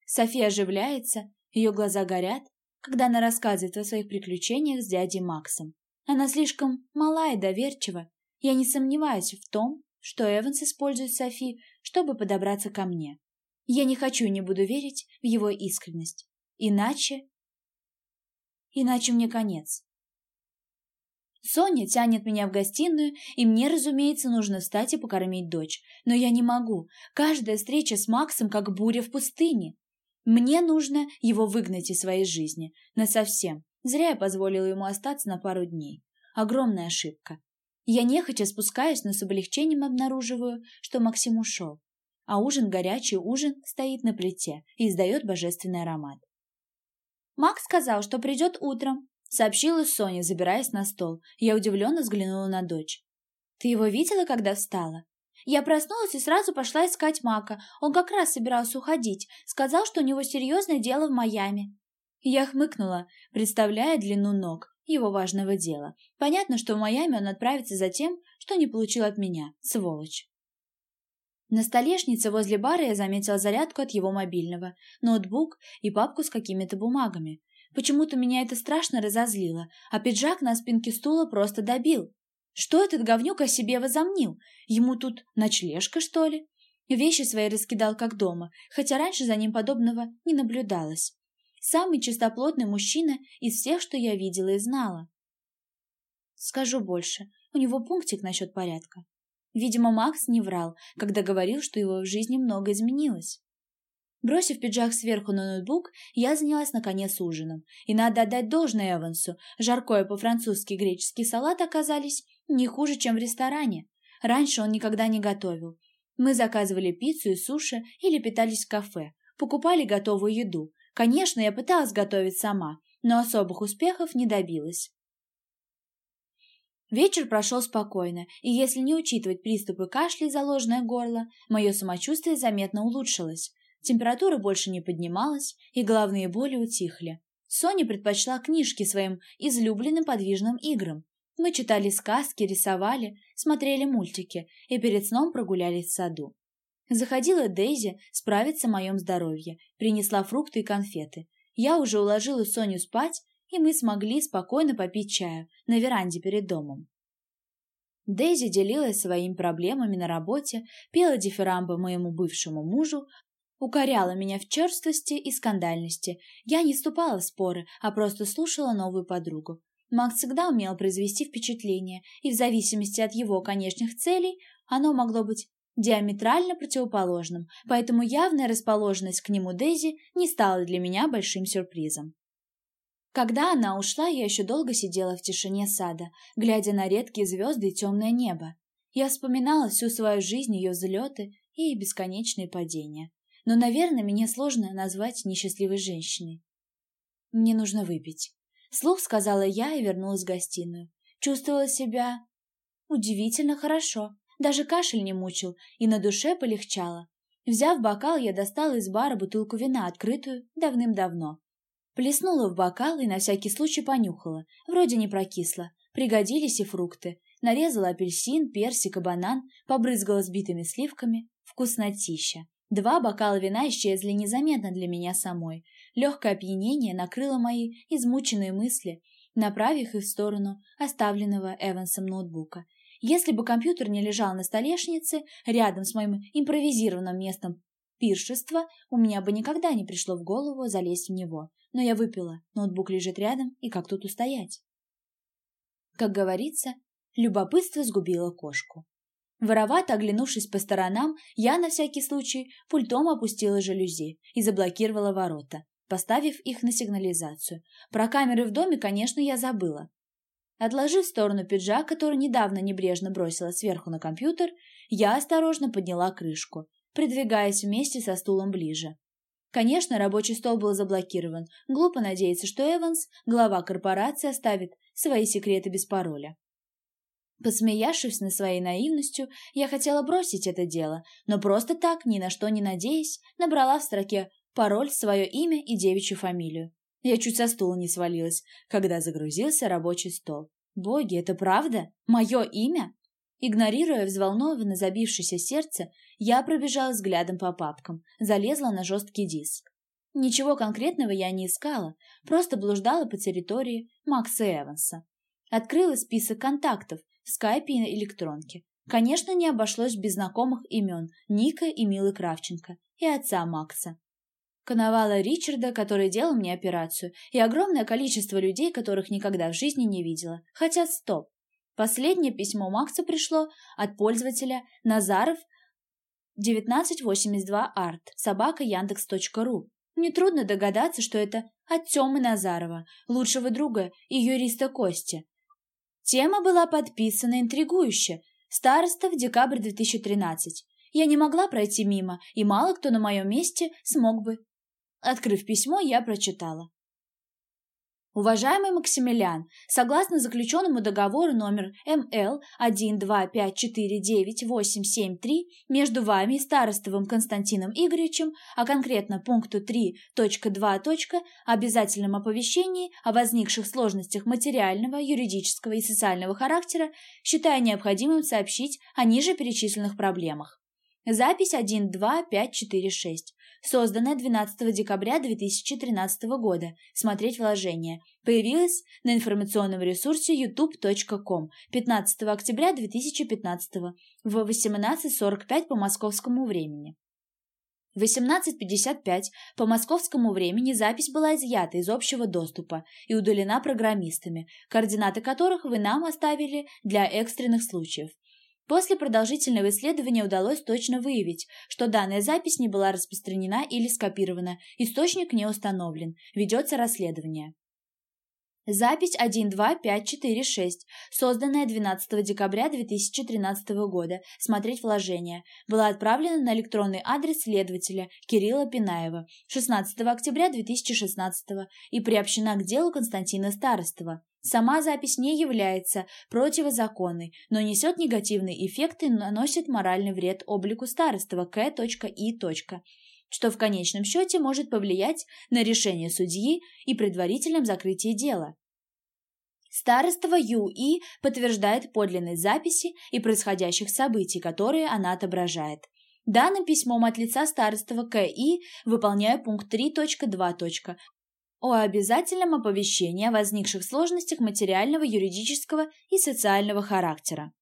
София оживляется, ее глаза горят, когда она рассказывает о своих приключениях с дядей Максом. Она слишком мала и доверчива. Я не сомневаюсь в том, что Эванс использует Софи, чтобы подобраться ко мне. Я не хочу и не буду верить в его искренность. Иначе... Иначе мне конец. Соня тянет меня в гостиную, и мне, разумеется, нужно встать и покормить дочь. Но я не могу. Каждая встреча с Максом как буря в пустыне. Мне нужно его выгнать из своей жизни. Насовсем. Зря я позволила ему остаться на пару дней. Огромная ошибка. Я нехотя спускаюсь, но с облегчением обнаруживаю, что Максим ушел. А ужин, горячий ужин, стоит на плите и издает божественный аромат. «Макс сказал, что придет утром», — сообщила Соня, забираясь на стол. Я удивленно взглянула на дочь. «Ты его видела, когда встала?» Я проснулась и сразу пошла искать Мака. Он как раз собирался уходить. Сказал, что у него серьезное дело в Майами. Я хмыкнула, представляя длину ног его важного дела. Понятно, что в Майами он отправится за тем, что не получил от меня, сволочь. На столешнице возле бара я заметила зарядку от его мобильного, ноутбук и папку с какими-то бумагами. Почему-то меня это страшно разозлило, а пиджак на спинке стула просто добил. Что этот говнюк о себе возомнил? Ему тут ночлежка, что ли? Вещи свои раскидал как дома, хотя раньше за ним подобного не наблюдалось. Самый чистоплотный мужчина из всех, что я видела и знала. Скажу больше, у него пунктик насчет порядка. Видимо, Макс не врал, когда говорил, что его в жизни много изменилось. Бросив пиджак сверху на ноутбук, я занялась наконец ужином. И надо отдать должное Эвансу. Жаркое по-французски греческий салат оказались не хуже, чем в ресторане. Раньше он никогда не готовил. Мы заказывали пиццу и суши или питались в кафе. Покупали готовую еду. Конечно, я пыталась готовить сама, но особых успехов не добилась. Вечер прошел спокойно, и если не учитывать приступы кашля и заложенное горло, мое самочувствие заметно улучшилось. Температура больше не поднималась, и головные боли утихли. Соня предпочла книжки своим излюбленным подвижным играм. Мы читали сказки, рисовали, смотрели мультики и перед сном прогулялись в саду. Заходила Дейзи справиться о моем здоровье, принесла фрукты и конфеты. Я уже уложила Соню спать, и мы смогли спокойно попить чаю на веранде перед домом. Дейзи делилась своими проблемами на работе, пела дифирамбы моему бывшему мужу, укоряла меня в черствости и скандальности. Я не вступала в споры, а просто слушала новую подругу. Макс всегда умел произвести впечатление, и в зависимости от его конечных целей оно могло быть диаметрально противоположным, поэтому явная расположенность к нему Дейзи не стала для меня большим сюрпризом. Когда она ушла, я еще долго сидела в тишине сада, глядя на редкие звезды и темное небо. Я вспоминала всю свою жизнь, ее взлеты и бесконечные падения. Но, наверное, меня сложно назвать несчастливой женщиной. Мне нужно выпить. Слух сказала я и вернулась в гостиную. чувствовала себя удивительно хорошо. Даже кашель не мучил, и на душе полегчало. Взяв бокал, я достала из бара бутылку вина, открытую давным-давно. Плеснула в бокал и на всякий случай понюхала. Вроде не прокисло. Пригодились и фрукты. Нарезала апельсин, персик и банан, побрызгала сбитыми сливками. Вкуснотища. Два бокала вина исчезли незаметно для меня самой. Легкое опьянение накрыло мои измученные мысли, направив их в сторону оставленного Эвансом ноутбука. Если бы компьютер не лежал на столешнице рядом с моим импровизированным местом пиршества, у меня бы никогда не пришло в голову залезть в него. Но я выпила, ноутбук лежит рядом, и как тут устоять? Как говорится, любопытство сгубило кошку. Воровато оглянувшись по сторонам, я на всякий случай пультом опустила жалюзи и заблокировала ворота, поставив их на сигнализацию. Про камеры в доме, конечно, я забыла. Отложив в сторону пиджак, который недавно небрежно бросила сверху на компьютер, я осторожно подняла крышку, придвигаясь вместе со стулом ближе. Конечно, рабочий стол был заблокирован. Глупо надеяться, что Эванс, глава корпорации, оставит свои секреты без пароля. Посмеявшись над своей наивностью, я хотела бросить это дело, но просто так, ни на что не надеясь, набрала в строке пароль, свое имя и девичью фамилию. Я чуть со стула не свалилась, когда загрузился рабочий стол. Боги, это правда? Мое имя? Игнорируя взволнованно забившееся сердце, я пробежала взглядом по папкам, залезла на жесткий диск. Ничего конкретного я не искала, просто блуждала по территории Макса Эванса. Открыла список контактов в скайпе и электронке. Конечно, не обошлось без знакомых имен Ника и Милы Кравченко и отца Макса. Коновала Ричарда, который делал мне операцию, и огромное количество людей, которых никогда в жизни не видела. Хотя стоп. Последнее письмо Макса пришло от пользователя Назаров 1982art собака яндекс.ру. Нетрудно догадаться, что это от Тёмы Назарова, лучшего друга и юриста Кости. Тема была подписана интригующе. Староста в декабрь 2013. Я не могла пройти мимо, и мало кто на моем месте смог бы Открыв письмо, я прочитала. Уважаемый Максимилиан, согласно заключенному договору номер МЛ 125498873 между вами и Старостовым Константином Игоревичем, а конкретно пункту 3.2. обязательном оповещении о возникших сложностях материального, юридического и социального характера, считаю необходимым сообщить о ниже перечисленных проблемах. Запись 12546 созданная 12 декабря 2013 года, смотреть вложения, появилась на информационном ресурсе youtube.com 15 октября 2015 в 18.45 по московскому времени. В 18.55 по московскому времени запись была изъята из общего доступа и удалена программистами, координаты которых вы нам оставили для экстренных случаев. После продолжительного исследования удалось точно выявить, что данная запись не была распространена или скопирована, источник не установлен, ведется расследование. Запись 12546, созданная 12 декабря 2013 года, смотреть вложения, была отправлена на электронный адрес следователя Кирилла Пинаева 16 октября 2016 и приобщена к делу Константина Старостова. Сама запись не является противозаконной, но несет негативный эффект и наносит моральный вред облику старостого К.И. что в конечном счете может повлиять на решение судьи и предварительном закрытии дела. Староство ЮИ подтверждает подлинность записи и происходящих событий, которые она отображает. Данным письмом от лица староства КИ выполняю пункт 3.2 о обязательном оповещении о возникших сложностях материального, юридического и социального характера.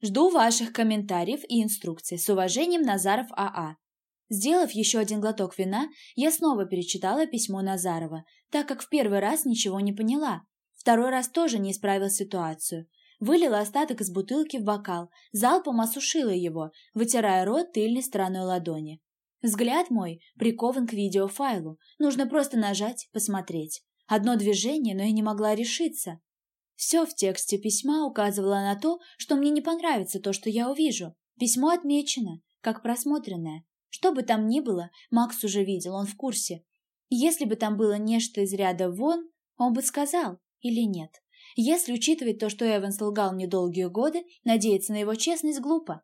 Жду ваших комментариев и инструкций. С уважением, Назаров АА. Сделав еще один глоток вина, я снова перечитала письмо Назарова, так как в первый раз ничего не поняла. Второй раз тоже не исправил ситуацию. Вылила остаток из бутылки в бокал, залпом осушила его, вытирая рот тыльной стороной ладони. Взгляд мой прикован к видеофайлу. Нужно просто нажать, посмотреть. Одно движение, но я не могла решиться. Все в тексте письма указывало на то, что мне не понравится то, что я увижу. Письмо отмечено, как просмотренное. Что бы там ни было, Макс уже видел, он в курсе. Если бы там было нечто из ряда вон, он бы сказал или нет. Если учитывать то, что Эванс лгал мне долгие годы, надеяться на его честность глупо.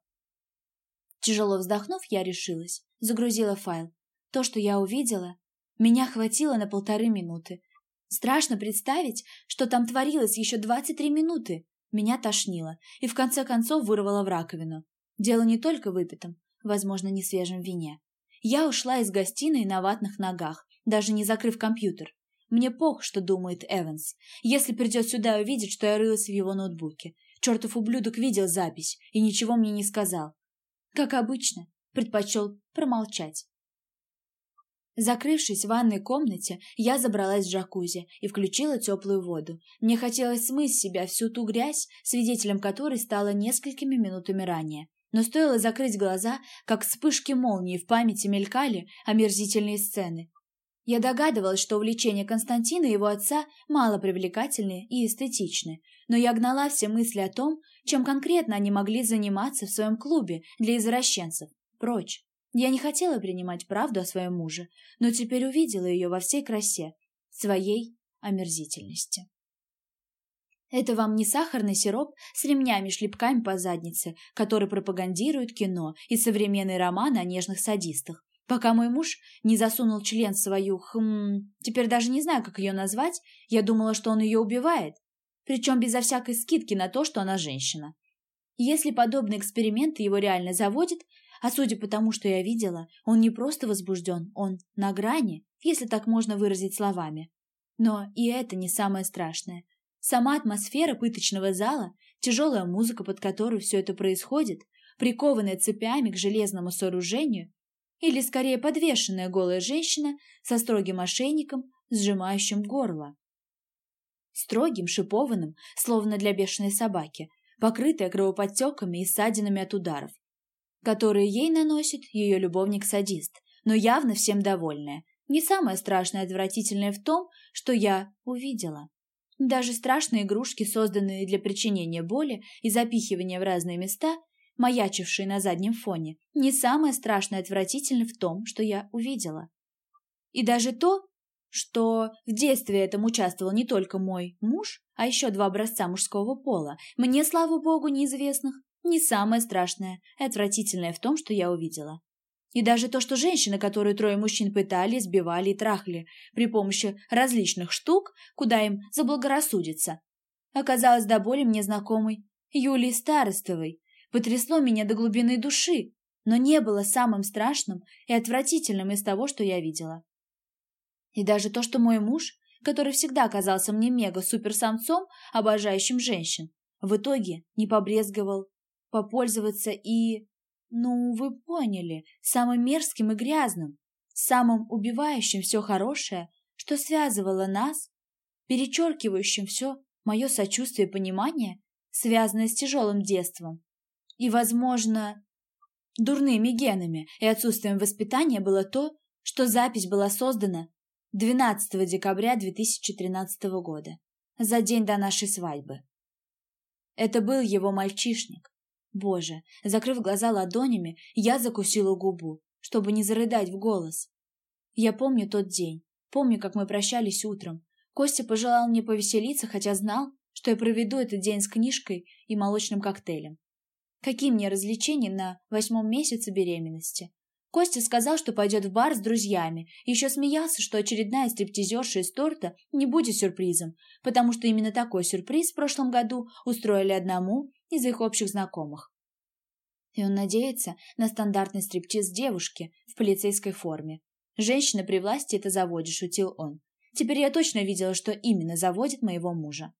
Тяжело вздохнув, я решилась. Загрузила файл. То, что я увидела, меня хватило на полторы минуты. Страшно представить, что там творилось еще 23 минуты. Меня тошнило и в конце концов вырвало в раковину. Дело не только выпитом, возможно, не свежем вине. Я ушла из гостиной на ватных ногах, даже не закрыв компьютер. Мне пох, что думает Эванс. Если придет сюда и увидит, что я рылась в его ноутбуке. Чертов ублюдок видел запись и ничего мне не сказал. Как обычно, предпочел промолчать. Закрывшись в ванной комнате, я забралась в джакузи и включила теплую воду. Мне хотелось смыть с себя всю ту грязь, свидетелем которой стала несколькими минутами ранее. Но стоило закрыть глаза, как вспышки молнии в памяти мелькали омерзительные сцены. Я догадывалась, что увлечения Константина и его отца мало привлекательны и эстетичны, но я гнала все мысли о том, чем конкретно они могли заниматься в своем клубе для извращенцев, прочь. Я не хотела принимать правду о своем муже, но теперь увидела ее во всей красе, своей омерзительности. Это вам не сахарный сироп с ремнями-шлепками по заднице, который пропагандирует кино и современные романы о нежных садистах. Пока мой муж не засунул член свою, хм, теперь даже не знаю, как ее назвать, я думала, что он ее убивает, причем безо всякой скидки на то, что она женщина. Если подобный эксперимент его реально заводит, а судя по тому, что я видела, он не просто возбужден, он на грани, если так можно выразить словами. Но и это не самое страшное. Сама атмосфера пыточного зала, тяжелая музыка, под которой все это происходит, прикованная цепями к железному сооружению, или скорее подвешенная голая женщина со строгим ошейником, сжимающим горло. Строгим, шипованным, словно для бешеной собаки, покрытая кровоподтеками и ссадинами от ударов, которые ей наносит ее любовник-садист, но явно всем довольная. Не самое страшное и отвратительное в том, что я увидела. Даже страшные игрушки, созданные для причинения боли и запихивания в разные места, маячившие на заднем фоне, не самое страшное и отвратительное в том, что я увидела. И даже то, что в детстве этом участвовал не только мой муж, а еще два образца мужского пола, мне, слава богу, неизвестных, не самое страшное и отвратительное в том, что я увидела. И даже то, что женщины, которые трое мужчин пытали, сбивали и трахли при помощи различных штук, куда им заблагорассудится, оказалось до боли мне знакомой Юлии Старостовой, потрясло меня до глубины души, но не было самым страшным и отвратительным из того, что я видела. И даже то, что мой муж, который всегда казался мне мега-суперсамцом, обожающим женщин, в итоге не побрезговал попользоваться и ну, вы поняли, самым мерзким и грязным, самым убивающим все хорошее, что связывало нас, перечеркивающим все мое сочувствие и понимание, связанное с тяжелым детством. И, возможно, дурными генами и отсутствием воспитания было то, что запись была создана 12 декабря 2013 года, за день до нашей свадьбы. Это был его мальчишник, Боже, закрыв глаза ладонями, я закусила губу, чтобы не зарыдать в голос. Я помню тот день, помню, как мы прощались утром. Костя пожелал мне повеселиться, хотя знал, что я проведу этот день с книжкой и молочным коктейлем. Какие мне развлечения на восьмом месяце беременности? Костя сказал, что пойдет в бар с друзьями, еще смеялся, что очередная стриптизерша из торта не будет сюрпризом, потому что именно такой сюрприз в прошлом году устроили одному из их общих знакомых. И он надеется на стандартный стриптиз девушки в полицейской форме. «Женщина при власти это заводит», — шутил он. «Теперь я точно видела, что именно заводит моего мужа».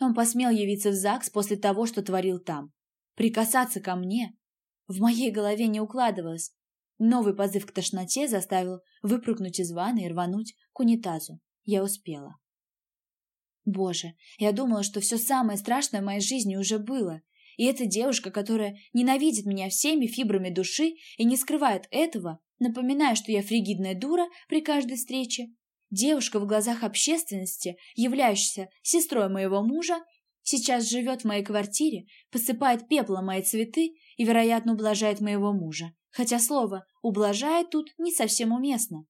Он посмел явиться в ЗАГС после того, что творил там. Прикасаться ко мне. В моей голове не укладывалось. Новый позыв к тошноте заставил выпрыгнуть из ванны и рвануть к унитазу. Я успела. Боже, я думала, что все самое страшное в моей жизни уже было. И эта девушка, которая ненавидит меня всеми фибрами души и не скрывает этого, напоминая, что я фригидная дура при каждой встрече, девушка в глазах общественности, являющаяся сестрой моего мужа, сейчас живет в моей квартире, посыпает пеплом мои цветы и, вероятно, ублажает моего мужа. Хотя слово «ублажает» тут не совсем уместно.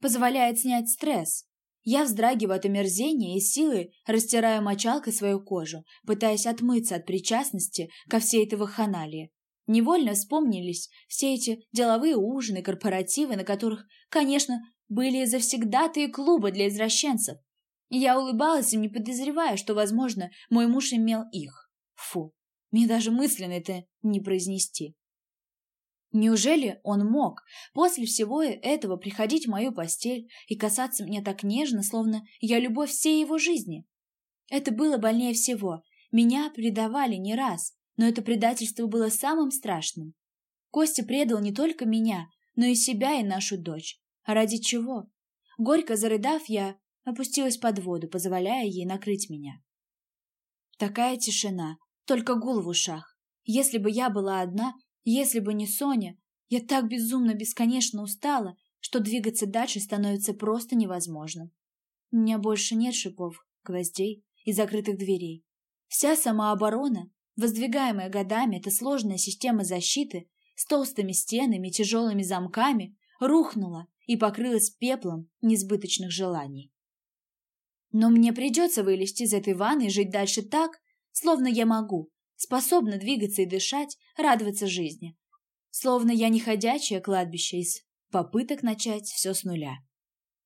Позволяет снять стресс, Я вздрагиваю от омерзения и силы растираю мочалкой свою кожу, пытаясь отмыться от причастности ко всей этой вахханалии. Невольно вспомнились все эти деловые ужины, корпоративы, на которых, конечно, были завсегдатые клубы для извращенцев. Я улыбалась им, не подозревая, что, возможно, мой муж имел их. Фу, мне даже мысленно это не произнести. Неужели он мог после всего этого приходить в мою постель и касаться меня так нежно, словно я любовь всей его жизни? Это было больнее всего. Меня предавали не раз, но это предательство было самым страшным. Костя предал не только меня, но и себя и нашу дочь. А ради чего? Горько зарыдав, я опустилась под воду, позволяя ей накрыть меня. Такая тишина, только гул в ушах. Если бы я была одна, если бы не Соня, я так безумно бесконечно устала, что двигаться дальше становится просто невозможным. У меня больше нет шипов, гвоздей и закрытых дверей. Вся самооборона, воздвигаемая годами, эта сложная система защиты с толстыми стенами и тяжелыми замками, рухнула и покрылась пеплом несбыточных желаний. Но мне придется вылезти из этой ванны и жить дальше так, словно я могу, способна двигаться и дышать, радоваться жизни. Словно я не ходячее кладбище из попыток начать все с нуля.